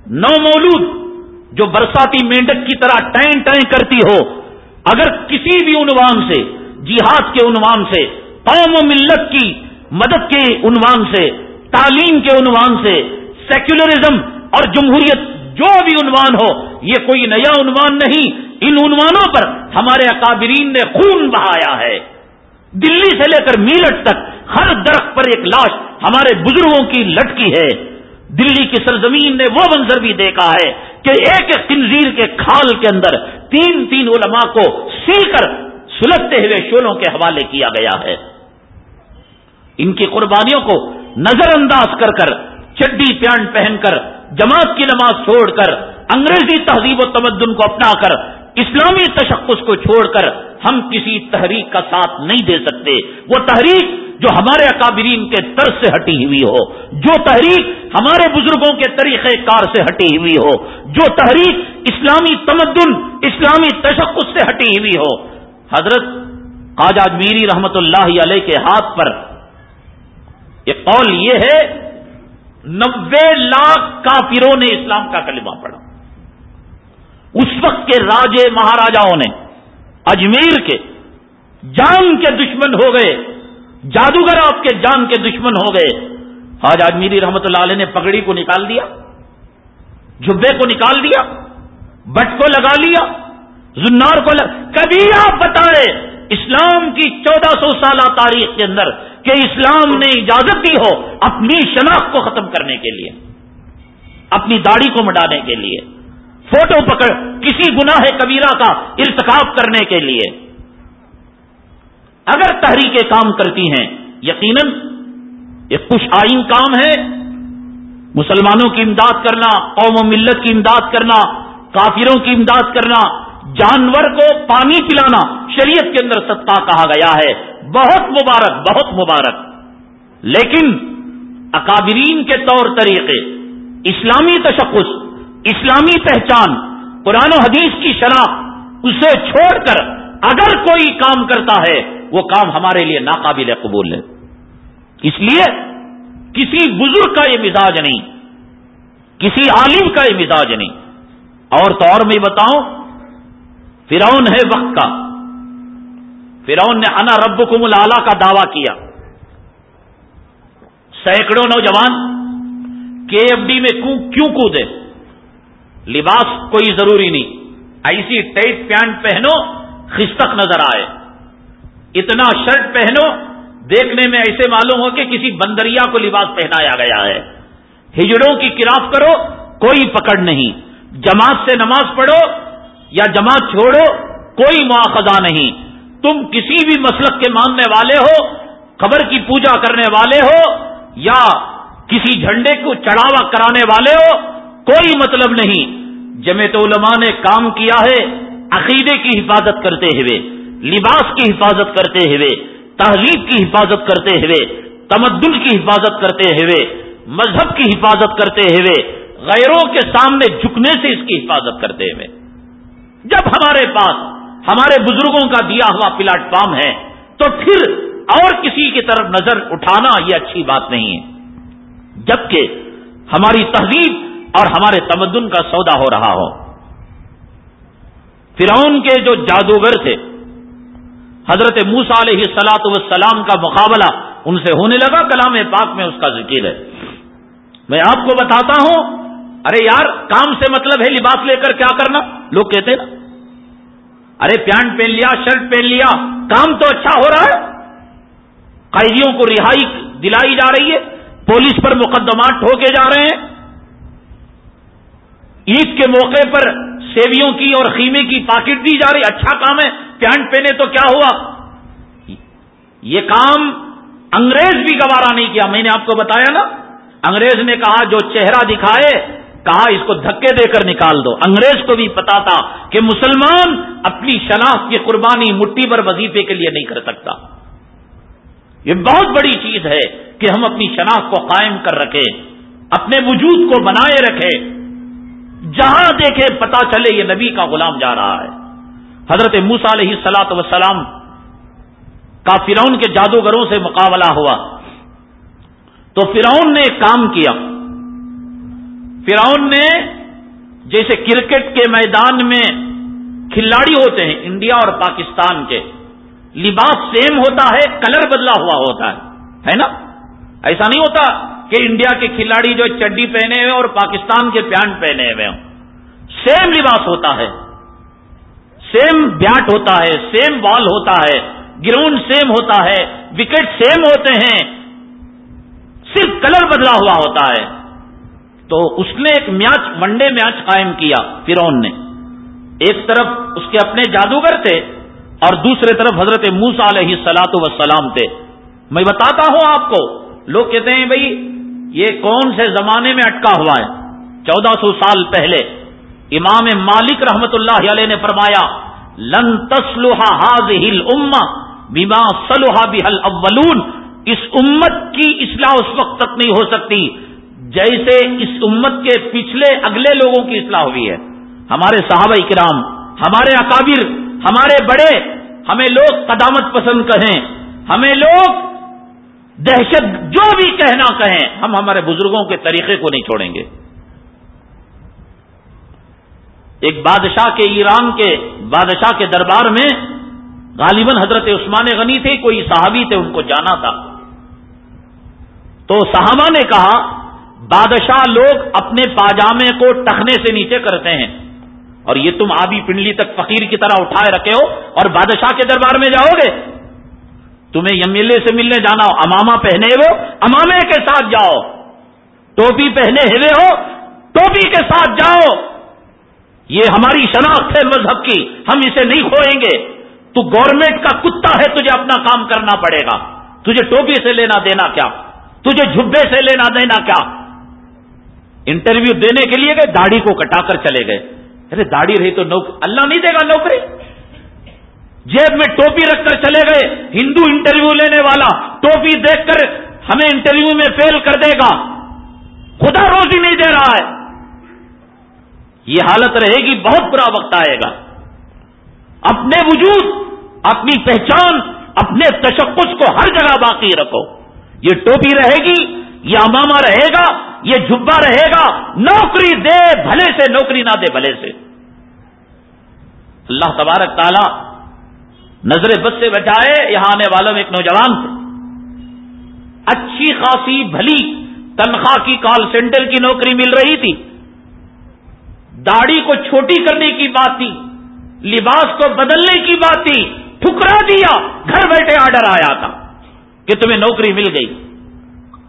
نو مولود جو برساتی مینڈک کی طرح ٹائن ٹائن کرتی ہو، اگر کسی بھی عنوان سے، جہاد کے عنوان سے، قوم و ملت کی مدد کے عنوان سے، تعلیم کے عنوان سے، سیکولرزم اور جمہوریت جو بھی عنوان ہو، یہ کوئی نیا عنوان نہیں۔ ان عنوانوں پر ہمارے اکابرین نے خون بہایا ہے۔ دلی سے لے کر میرٹ تک ہر درخت پر ایک لاش ہمارے بزرگوں کی لٹکی ہے۔ دلی کی سرزمین نے وہ منظر بھی دیکھا ہے کہ ایک ایک تنظیر کے کھال کے اندر تین تین علماء کو سی کر سلگتے ہوئے شولوں کے حوالے کیا گیا ہے۔ ان کی قربانیوں کو نظر انداز کر کر، چڈی پینٹ پہن کر، جماعت کی نماز چھوڑ کر، انگریزی تہذیب و تمدن کو اپنا کر، اسلامی تشخص کو چھوڑ کر ہم کسی تحریک کا ساتھ نہیں دے سکتے۔ وہ تحریک جو ہمارے اکابرین کے طرز سے ہٹی ہوئی ہو، جو تحریک ہمارے بزرگوں کے طریقہ کار سے ہٹی ہوئی ہو، جو تحریک اسلامی تمدن، اسلامی تشخص سے ہٹی ہوئی ہو۔ حضرت خواجہ میری رحمت اللہ علیہ کے ہاتھ پر ایک قول یہ ہے نبے لاکھ کافروں نے اسلام کا کلمہ پڑھا۔ اس وقت کے راجے مہاراجاؤں نے اجمیر کے جان کے دشمن ہو گئے، جادوگر آپ کے جان کے دشمن ہو گئے۔ آج اجمیری رحمت اللہ علیہ نے پگڑی کو نکال دیا جبے کو نکال دیا، بٹ کو لگا لیا، زنار کو لگ... کبھی آپ بتائے اسلام کی چودہ سو سالہ تاریخ کے اندر کہ اسلام نے اجازت دی ہو اپنی شناخت کو ختم کرنے کے لیے، اپنی داڑھی کو مٹانے کے لیے۔ فوٹو پکڑ کسی گناہ کبیرہ کا ارتکاب کرنے کے لیے۔ اگر تحریکیں کام کرتی ہیں، یقیناً یہ خوش آئین کام ہے۔ مسلمانوں کی امداد کرنا، قوم و ملت کی امداد کرنا، کافروں کی امداد کرنا، جانور کو پانی پلانا شریعت کے اندر ستا کہا گیا ہے۔ بہت مبارک بہت مبارک۔ لیکن اکابرین کے طور طریقے، اسلامی تشخص اسلامی پہچان، قرآن و حدیث کی شناخت اسے چھوڑ کر اگر کوئی کام کرتا ہے، وہ کام ہمارے لیے ناقابل قبول ہے۔ اس لیے کسی بزرگ کا یہ مزاج نہیں، کسی عالم کا یہ مزاج نہیں۔ اور تو اور میں بتاؤں، فرعون ہے وقت کا۔ فرعون نے انا رب کم کا دعویٰ کیا۔ سینکڑوں نوجوان کے ایف ڈی میں کیوں کودے؟ لباس کوئی ضروری نہیں۔ ایسی ٹائٹ پینٹ پہنو خستک نظر آئے۔ اتنا شرٹ پہنو، دیکھنے میں ایسے معلوم ہو کہ کسی بندریا کو لباس پہنایا گیا ہے۔ ہجڑوں کی کراف کرو، کوئی پکڑ نہیں۔ جماعت سے نماز پڑھو یا جماعت چھوڑو، کوئی مواخذہ نہیں۔ تم کسی بھی مسلک کے ماننے والے ہو خبر کی پوجا کرنے والے ہو یا کسی جھنڈے کو چڑھاوا کرانے والے ہو کوئی مطلب نہیں۔ جمعیت علماء نے کام کیا ہے عقیدے کی حفاظت کرتے ہوئے، لباس کی حفاظت کرتے ہوئے، تہذیب کی حفاظت کرتے ہوئے، تمدن کی حفاظت کرتے ہوئے، مذہب کی حفاظت کرتے ہوئے، غیروں کے سامنے جھکنے سے اس کی حفاظت کرتے ہوئے۔ جب ہمارے پاس، ہمارے بزرگوں کا دیا ہوا پلاٹ فارم ہے، تو پھر اور کسی کی طرف نظر اٹھانا یہ اچھی بات نہیں ہے۔ جبکہ ہماری تہذیب اور ہمارے تمدن کا سودا ہو رہا ہو۔ فرعون کے جو جادوگر تھے، حضرت موسا علیہ سلاط وسلام کا مقابلہ ان سے ہونے لگا، کلام پاک میں اس کا ذکر ہے۔ میں آپ کو بتاتا ہوں، ارے یار، کام سے مطلب ہے لباس لے کر کیا کرنا؟ لوگ کہتے نا ارے پینٹ پہن لیا، شرٹ پہن لیا، کام تو اچھا ہو رہا ہے۔ قیدیوں کو رہائی دلائی جا رہی ہے، پولیس پر مقدمات ٹھوکے جا رہے ہیں۔ عید کے موقع پر سیویوں کی اور خیمے کی پاکٹ دی جا رہی اچھا کام ہے، پینٹ پہنے تو کیا ہوا؟ یہ کام انگریز بھی گوارا نہیں کیا، میں نے آپ کو بتایا نا۔ انگریز نے کہا، جو چہرہ دکھائے، کہا، اس کو دھکے دے کر نکال دو۔ انگریز کو بھی پتا تھا کہ مسلمان اپنی شناخت کی قربانی مٹھی پر وظیفے کے لیے نہیں کر سکتا۔ یہ بہت بڑی چیز ہے کہ ہم اپنی شناخت کو قائم کر رکھیں، اپنے وجود کو بنائے رکھیں۔ جہاں دیکھے پتا چلے یہ نبی کا غلام جا رہا ہے۔ حضرت موسا علیہ سلاط وسلام کا فرعون کے جادوگروں سے مقابلہ ہوا۔ تو فرعون نے ایک کام کیا۔ فرعون نے جیسے کرکٹ کے میدان میں کھلاڑی ہوتے ہیں، انڈیا اور پاکستان کے۔ لباس سیم ہوتا ہے، کلر بدلا ہوا ہوتا ہے۔ ہے نا؟ ایسا نہیں ہوتا کہ انڈیا کے کھلاڑی جو چڈی پہنے ہوئے اور پاکستان کے پینٹ پہنے ہوئے ہوں۔ سیم لباس ہوتا ہے۔ سیم بیٹ ہوتا ہے، سیم بال ہوتا ہے، گراؤنڈ سیم ہوتا ہے، وکٹ سیم ہوتے ہیں۔ صرف کلر بدلا ہوا ہوتا ہے۔ تو اس نے ایک میچ، ون ڈے میچ قائم کیا فرون نے۔ ایک طرف اس کے اپنے جادوگر تھے اور دوسرے طرف حضرت موسا علیہ سلاط وسلام تھے۔ میں بتاتا ہوں آپ کو، لوگ کہتے ہیں بھائی یہ کون سے زمانے میں اٹکا ہوا ہے؟ چودہ سو سال پہلے امام مالک رحمت اللہ علیہ نے فرمایا، لن تسلحا حاض ہل اما بیما سلوحا بحل اولون اس امت کی اصلاح اس وقت تک نہیں ہو سکتی، جیسے اس امت کے پچھلے اگلے لوگوں کی اصلاح ہوئی ہے۔ ہمارے صحابہ کرام ہمارے اکابر، ہمارے بڑے، ہمیں لوگ قدامت پسند کہیں ہمیں لوگ دہشت جو بھی کہنا کہیں، ہم ہمارے بزرگوں کے طریقے کو نہیں چھوڑیں گے۔ ایک بادشاہ کے ایران کے بادشاہ کے دربار میں غالباً حضرت عثمان غنی تھے، کوئی صحابی تھے، ان کو جانا تھا۔ تو صحابہ نے کہا، بادشاہ لوگ اپنے پاجامے کو ٹخنے سے نیچے کرتے ہیں۔ اور یہ تم آبی پنڈلی تک فقیر کی طرح اٹھائے رکھے ہو اور بادشاہ کے دربار میں جاؤ گے۔ تمہیں ایم ایل سے ملنے جانا ہو اماما پہنے ہو، امامے کے ساتھ جاؤ۔ ٹوپی پہنے ہوئے ہو، ٹوپی کے ساتھ جاؤ۔ یہ ہماری شناخت ہے مذہب کی، ہم اسے نہیں کھوئیں گے۔ تو گورنمنٹ کا کتا ہے تجھے اپنا کام کرنا پڑے گا۔ تجھے ٹوپی سے لینا دینا کیا؟ تجھے جھبے سے لینا دینا کیا؟ انٹرویو دینے کے لیے گئے، داڑھی کو کٹا کر چلے گئے۔ ارے داڑھی رہی تو نوکری اللہ نہیں دے گا نوکری۔ جیب میں ٹوپی رکھ کر چلے گئے۔ ہندو انٹرویو لینے والا ٹوپی دیکھ کر ہمیں انٹرویو میں فیل کر دے گا۔ خدا روزی نہیں دے رہا ہے۔ یہ حالت رہے گی، بہت برا وقت آئے گا۔ اپنے وجود، اپنی پہچان، اپنے تشخص کو ہر جگہ باقی رکھو۔ یہ ٹوپی رہے گی، یہ اماما رہے گا، یہ جبا رہے گا۔ نوکری دے، بھلے سے، نوکری نہ دے، بھلے سے۔ اللہ تبارک تعالی نظر بس سے بچائے یہاں آنے والوں میں ایک نوجوان تھے۔ اچھی خاصی، بھلی، تنخواہ کی کال سینٹر کی نوکری مل رہی تھی۔ داڑھی کو چھوٹی کرنے کی بات تھی، لباس کو بدلنے کی بات تھی، ٹھکرا دیا، گھر بیٹھے آرڈر آیا تھا کہ تمہیں نوکری مل گئی۔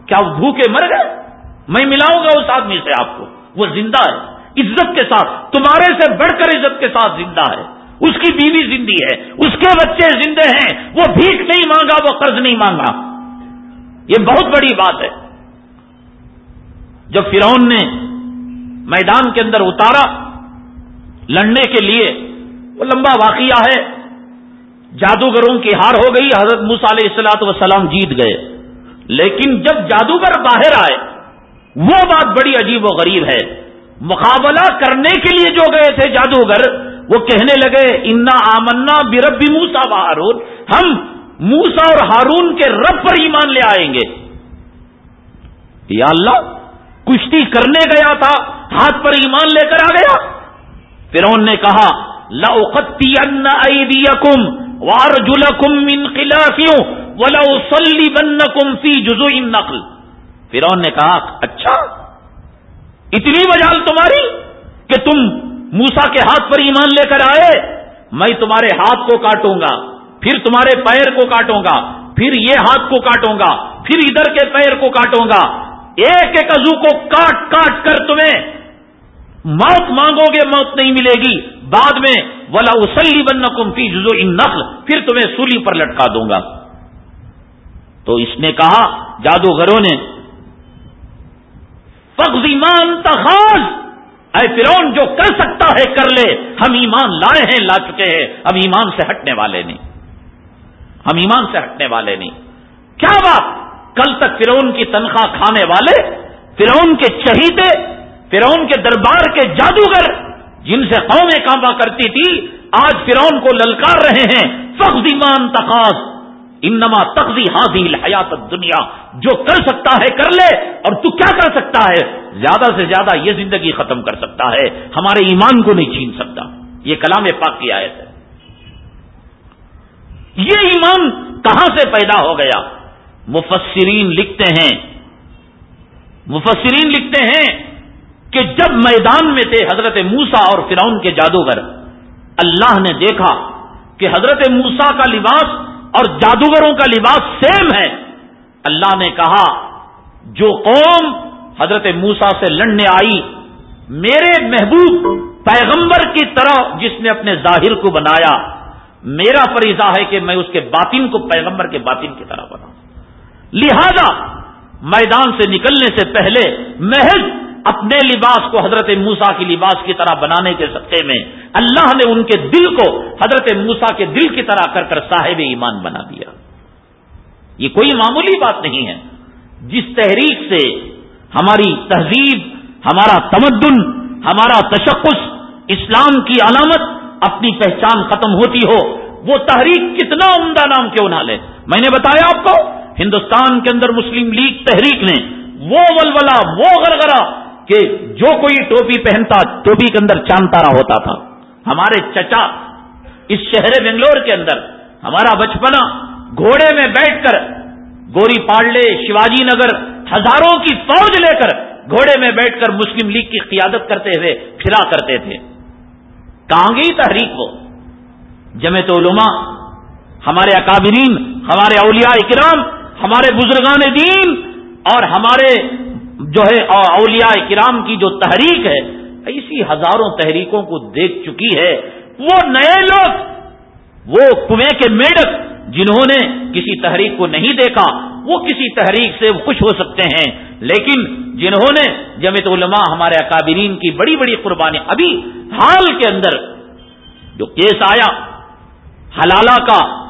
کیا وہ بھوکے مر گئے؟ میں ملاؤں گا اس آدمی سے آپ کو۔ وہ زندہ ہے، عزت کے ساتھ، تمہارے سے بڑھ کر عزت کے ساتھ زندہ ہے۔ اس کی بیوی زندی ہے، اس کے بچے زندے ہیں، وہ بھیک نہیں مانگا، وہ قرض نہیں مانگا۔ یہ بہت بڑی بات ہے۔ جب فرعون نے میدان کے اندر اتارا، لڑنے کے لیے، وہ لمبا واقعہ ہے۔ جادوگروں کی ہار ہو گئی، حضرت علیہ السلاط وسلام جیت گئے۔ لیکن جب جادوگر باہر آئے، وہ بات بڑی عجیب و غریب ہے۔ مقابلہ کرنے کے لیے جو گئے تھے جادوگر وہ کہنے لگے، انا آمنا بربی موسا و ہارون ہم موسا اور ہارون کے رب پر ایمان لے آئیں گے۔ یا اللہ، کشتی کرنے گیا تھا، ہاتھ پر ایمان لے کر آ گیا۔ پھر انہوں نے کہا لوقتی ان کم وار جل کم ان خلافیوں ولا بن کم فی جزو ان نقل نے کہا اچھا اتنی وجال تمہاری کہ تم موسا کے ہاتھ پر ایمان لے کر آئے، میں تمہارے ہاتھ کو کاٹوں گا، پھر تمہارے پیر کو کاٹوں گا، پھر یہ ہاتھ کو کاٹوں گا، پھر ادھر کے پیر کو کاٹوں گا۔ ایک ایک عزو کو کاٹ کاٹ کر تمہیں موت مانگو گے، موت نہیں ملے گی۔ بعد میں ولا اسلی بن کم فی جزو ان نقل پھر تمہیں سولی پر لٹکا دوں گا۔ تو اس نے کہا، جادوگروں نے ایمان تخاص اے فرون جو کر سکتا ہے، کر لے۔ ہم ایمان لائے ہیں، لا چکے ہیں۔ اب ایمان سے ہٹنے والے نہیں۔ ہم ایمان سے ہٹنے والے نہیں۔ کیا بات؟ کل تک فرون کی تنخواہ کھانے والے فرون کے چہیتے فرون کے دربار کے جادوگر، جن سے قومیں کامبا کرتی تھی، آج فرون کو للکار رہے ہیں۔ فخ ایمان تخاص انما تقضی حاضی حیات دنیا جو کر سکتا ہے کر لے، اور تو کیا کر سکتا ہے؟ زیادہ سے زیادہ یہ زندگی ختم کر سکتا ہے، ہمارے ایمان کو نہیں چھین سکتا۔ یہ کلام پاک کی آیت ہے۔ یہ ایمان کہاں سے پیدا ہو گیا؟ مفسرین لکھتے ہیں۔ مفسرین لکھتے ہیں کہ جب میدان میں تھے حضرت موسا اور فرعون کے جادوگر، اللہ نے دیکھا کہ حضرت موسا کا لباس اور جادوگروں کا لباس سیم ہے۔ اللہ نے کہا، جو قوم حضرت موسا سے لڑنے آئی، میرے محبوب پیغمبر کی طرح جس نے اپنے ظاہر کو بنایا، میرا فریضہ ہے کہ میں اس کے باطن کو پیغمبر کے باطن کی طرح بناؤں۔ لہذا میدان سے نکلنے سے پہلے محض اپنے لباس کو حضرت موسا کی لباس کی طرح بنانے کے سطح میں اللہ نے ان کے دل کو حضرت موسا کے دل کی طرح کر کر صاحب ایمان بنا دیا۔ یہ کوئی معمولی بات نہیں ہے۔ جس تحریک سے ہماری تہذیب، ہمارا تمدن، ہمارا تشخص، اسلام کی علامت اپنی پہچان ختم ہوتی ہو، وہ تحریک کتنا عمدہ نام کیوں نہ لے؟ میں نے بتایا آپ کو، ہندوستان کے اندر مسلم لیگ تحریک نے وہ ولولا وہ گرگرا کہ جو کوئی ٹوپی پہنتا ٹوپی کے اندر چاند تارا ہوتا تھا۔ ہمارے چچا اس شہر بنگلور کے اندر، ہمارا بچپنا گھوڑے میں بیٹھ کر گوری پاڑلے، شیواجی نگر ہزاروں کی فوج لے کر گھوڑے میں بیٹھ کر مسلم لیگ کی قیادت کرتے ہوئے پھرا کرتے تھے۔ کہاں گئی تحریک کو جمعیت علماء، ہمارے اکابرین، ہمارے اولیاء اکرام، ہمارے بزرگان دین اور ہمارے جو ہے اولیاء کرام کی جو تحریک ہے، ایسی ہزاروں تحریکوں کو دیکھ چکی ہے۔ وہ نئے لوگ، وہ کنویں کے میڈک جنہوں نے کسی تحریک کو نہیں دیکھا، وہ کسی تحریک سے خوش ہو سکتے ہیں۔ لیکن جنہوں نے جمعیت علماء ہمارے اکابرین کی بڑی بڑی قربانی، ابھی حال کے اندر جو کیس آیا، حلالہ کا،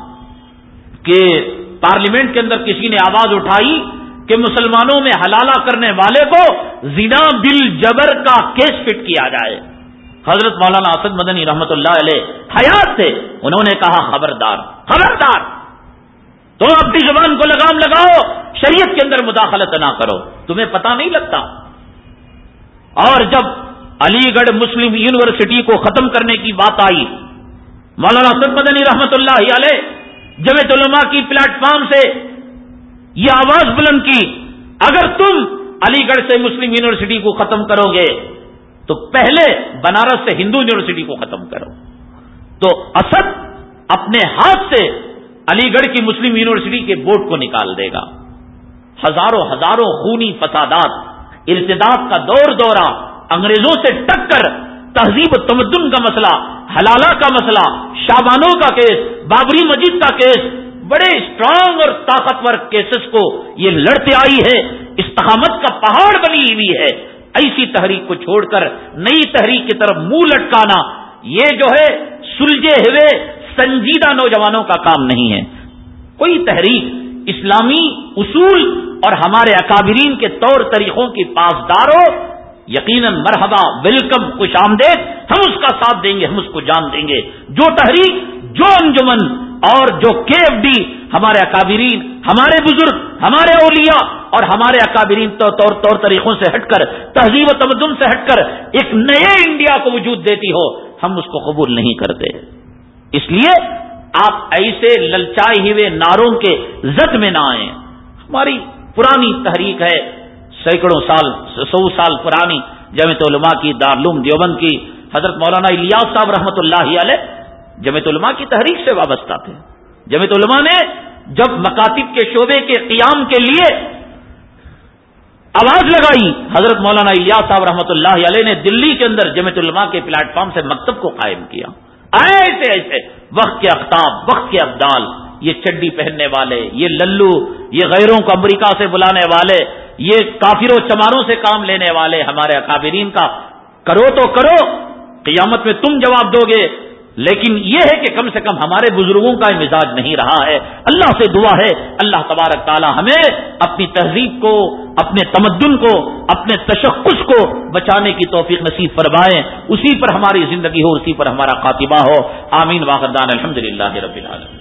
کہ پارلیمنٹ کے اندر کسی نے آواز اٹھائی کہ مسلمانوں میں حلالہ کرنے والے کو زنا بل جبر کا کیس فٹ کیا جائے۔ حضرت مولانا اسد مدنی رحمت اللہ علیہ حیات تھے انہوں نے کہا، خبردار خبردار۔ تم اپنی زبان کو لگام لگاؤ، شریعت کے اندر مداخلت نہ کرو، تمہیں پتا نہیں لگتا۔ اور جب علی گڑھ مسلم یونیورسٹی کو ختم کرنے کی بات آئی، مولانا اسد مدنی رحمت اللہ علیہ جمع علماء کی پلیٹ فارم سے یہ آواز بلند کی، اگر تم علی گڑھ سے مسلم یونیورسٹی کو ختم کرو گے، تو پہلے بنارس سے ہندو یونیورسٹی کو ختم کرو۔ تو اسد اپنے ہاتھ سے علی گڑھ کی مسلم یونیورسٹی کے بورڈ کو نکال دے گا۔ ہزاروں ہزاروں خونی فسادات ارتداد کا دور دورہ، انگریزوں سے ٹک کر تہذیب و تمدن کا مسئلہ، حلالہ کا مسئلہ، شابانوں کا کیس، بابری مسجد کا کیس بڑے اسٹرانگ اور طاقتور کیسز کو یہ لڑتے آئی ہے۔ استحامت کا پہاڑ بنی ہوئی ہے۔ ایسی تحریک کو چھوڑ کر نئی تحریک کی طرف منہ لٹکانا یہ جو ہے سلجھے ہوئے سنجیدہ نوجوانوں کا کام نہیں ہے۔ کوئی تحریک اسلامی اصول اور ہمارے اکابرین کے طور طریقوں کی پاسداروں، یقیناً مرحبا، ویلکم، خوش آمدید، ہم اس کا ساتھ دیں گے، ہم اس کو جان دیں گے۔ جو تحریک، جو انجمن اور جو کے ایف ڈی ہمارے اکابرین، ہمارے بزرگ، ہمارے اولیاء اور ہمارے اکابرین طور طور طریقوں سے ہٹ کر، تہذیب و تمدن سے ہٹ کر ایک نئے انڈیا کو وجود دیتی ہو، ہم اس کو قبول نہیں کرتے۔ اس لیے آپ ایسے للچائے ہوئے ناروں کے زد میں نہ آئیں۔ ہماری پرانی تحریک ہے، سینکڑوں سال، سو سال پرانی جمع علماء کی، دارالعلوم دیوبند کی، حضرت مولانا الیاس صاحب رحمۃ اللہ علیہ جمعیت علماء کی تحریک سے وابستہ تھے۔ جمعیت علماء نے جب مکاتب کے شعبے کے قیام کے لیے آواز لگائی، حضرت مولانا الیاس صاحب رحمۃ اللہ علیہ نے دلی کے اندر جمعیت علماء کے پلیٹ فارم سے مکتب کو قائم کیا۔ ایسے ایسے، وقت کے اختاب، وقت کے ابدال، یہ چڈی پہننے والے، یہ للو، یہ غیروں کو امریکہ سے بلانے والے، یہ کافروں چماروں سے کام لینے والے ہمارے اکابرین کا کرو تو کرو، قیامت میں تم جواب دو گے۔ لیکن یہ ہے کہ کم سے کم ہمارے بزرگوں کا مزاج نہیں رہا ہے۔ اللہ سے دعا ہے۔ اللہ تبارک تعالی ہمیں اپنی تہذیب کو، اپنے تمدن کو، اپنے تشخص کو بچانے کی توفیق نصیب فرمائیں۔ اسی پر ہماری زندگی ہو، اسی پر ہمارا خاتمہ ہو۔ آمین۔ واقع الحمد للہ رب العالمین۔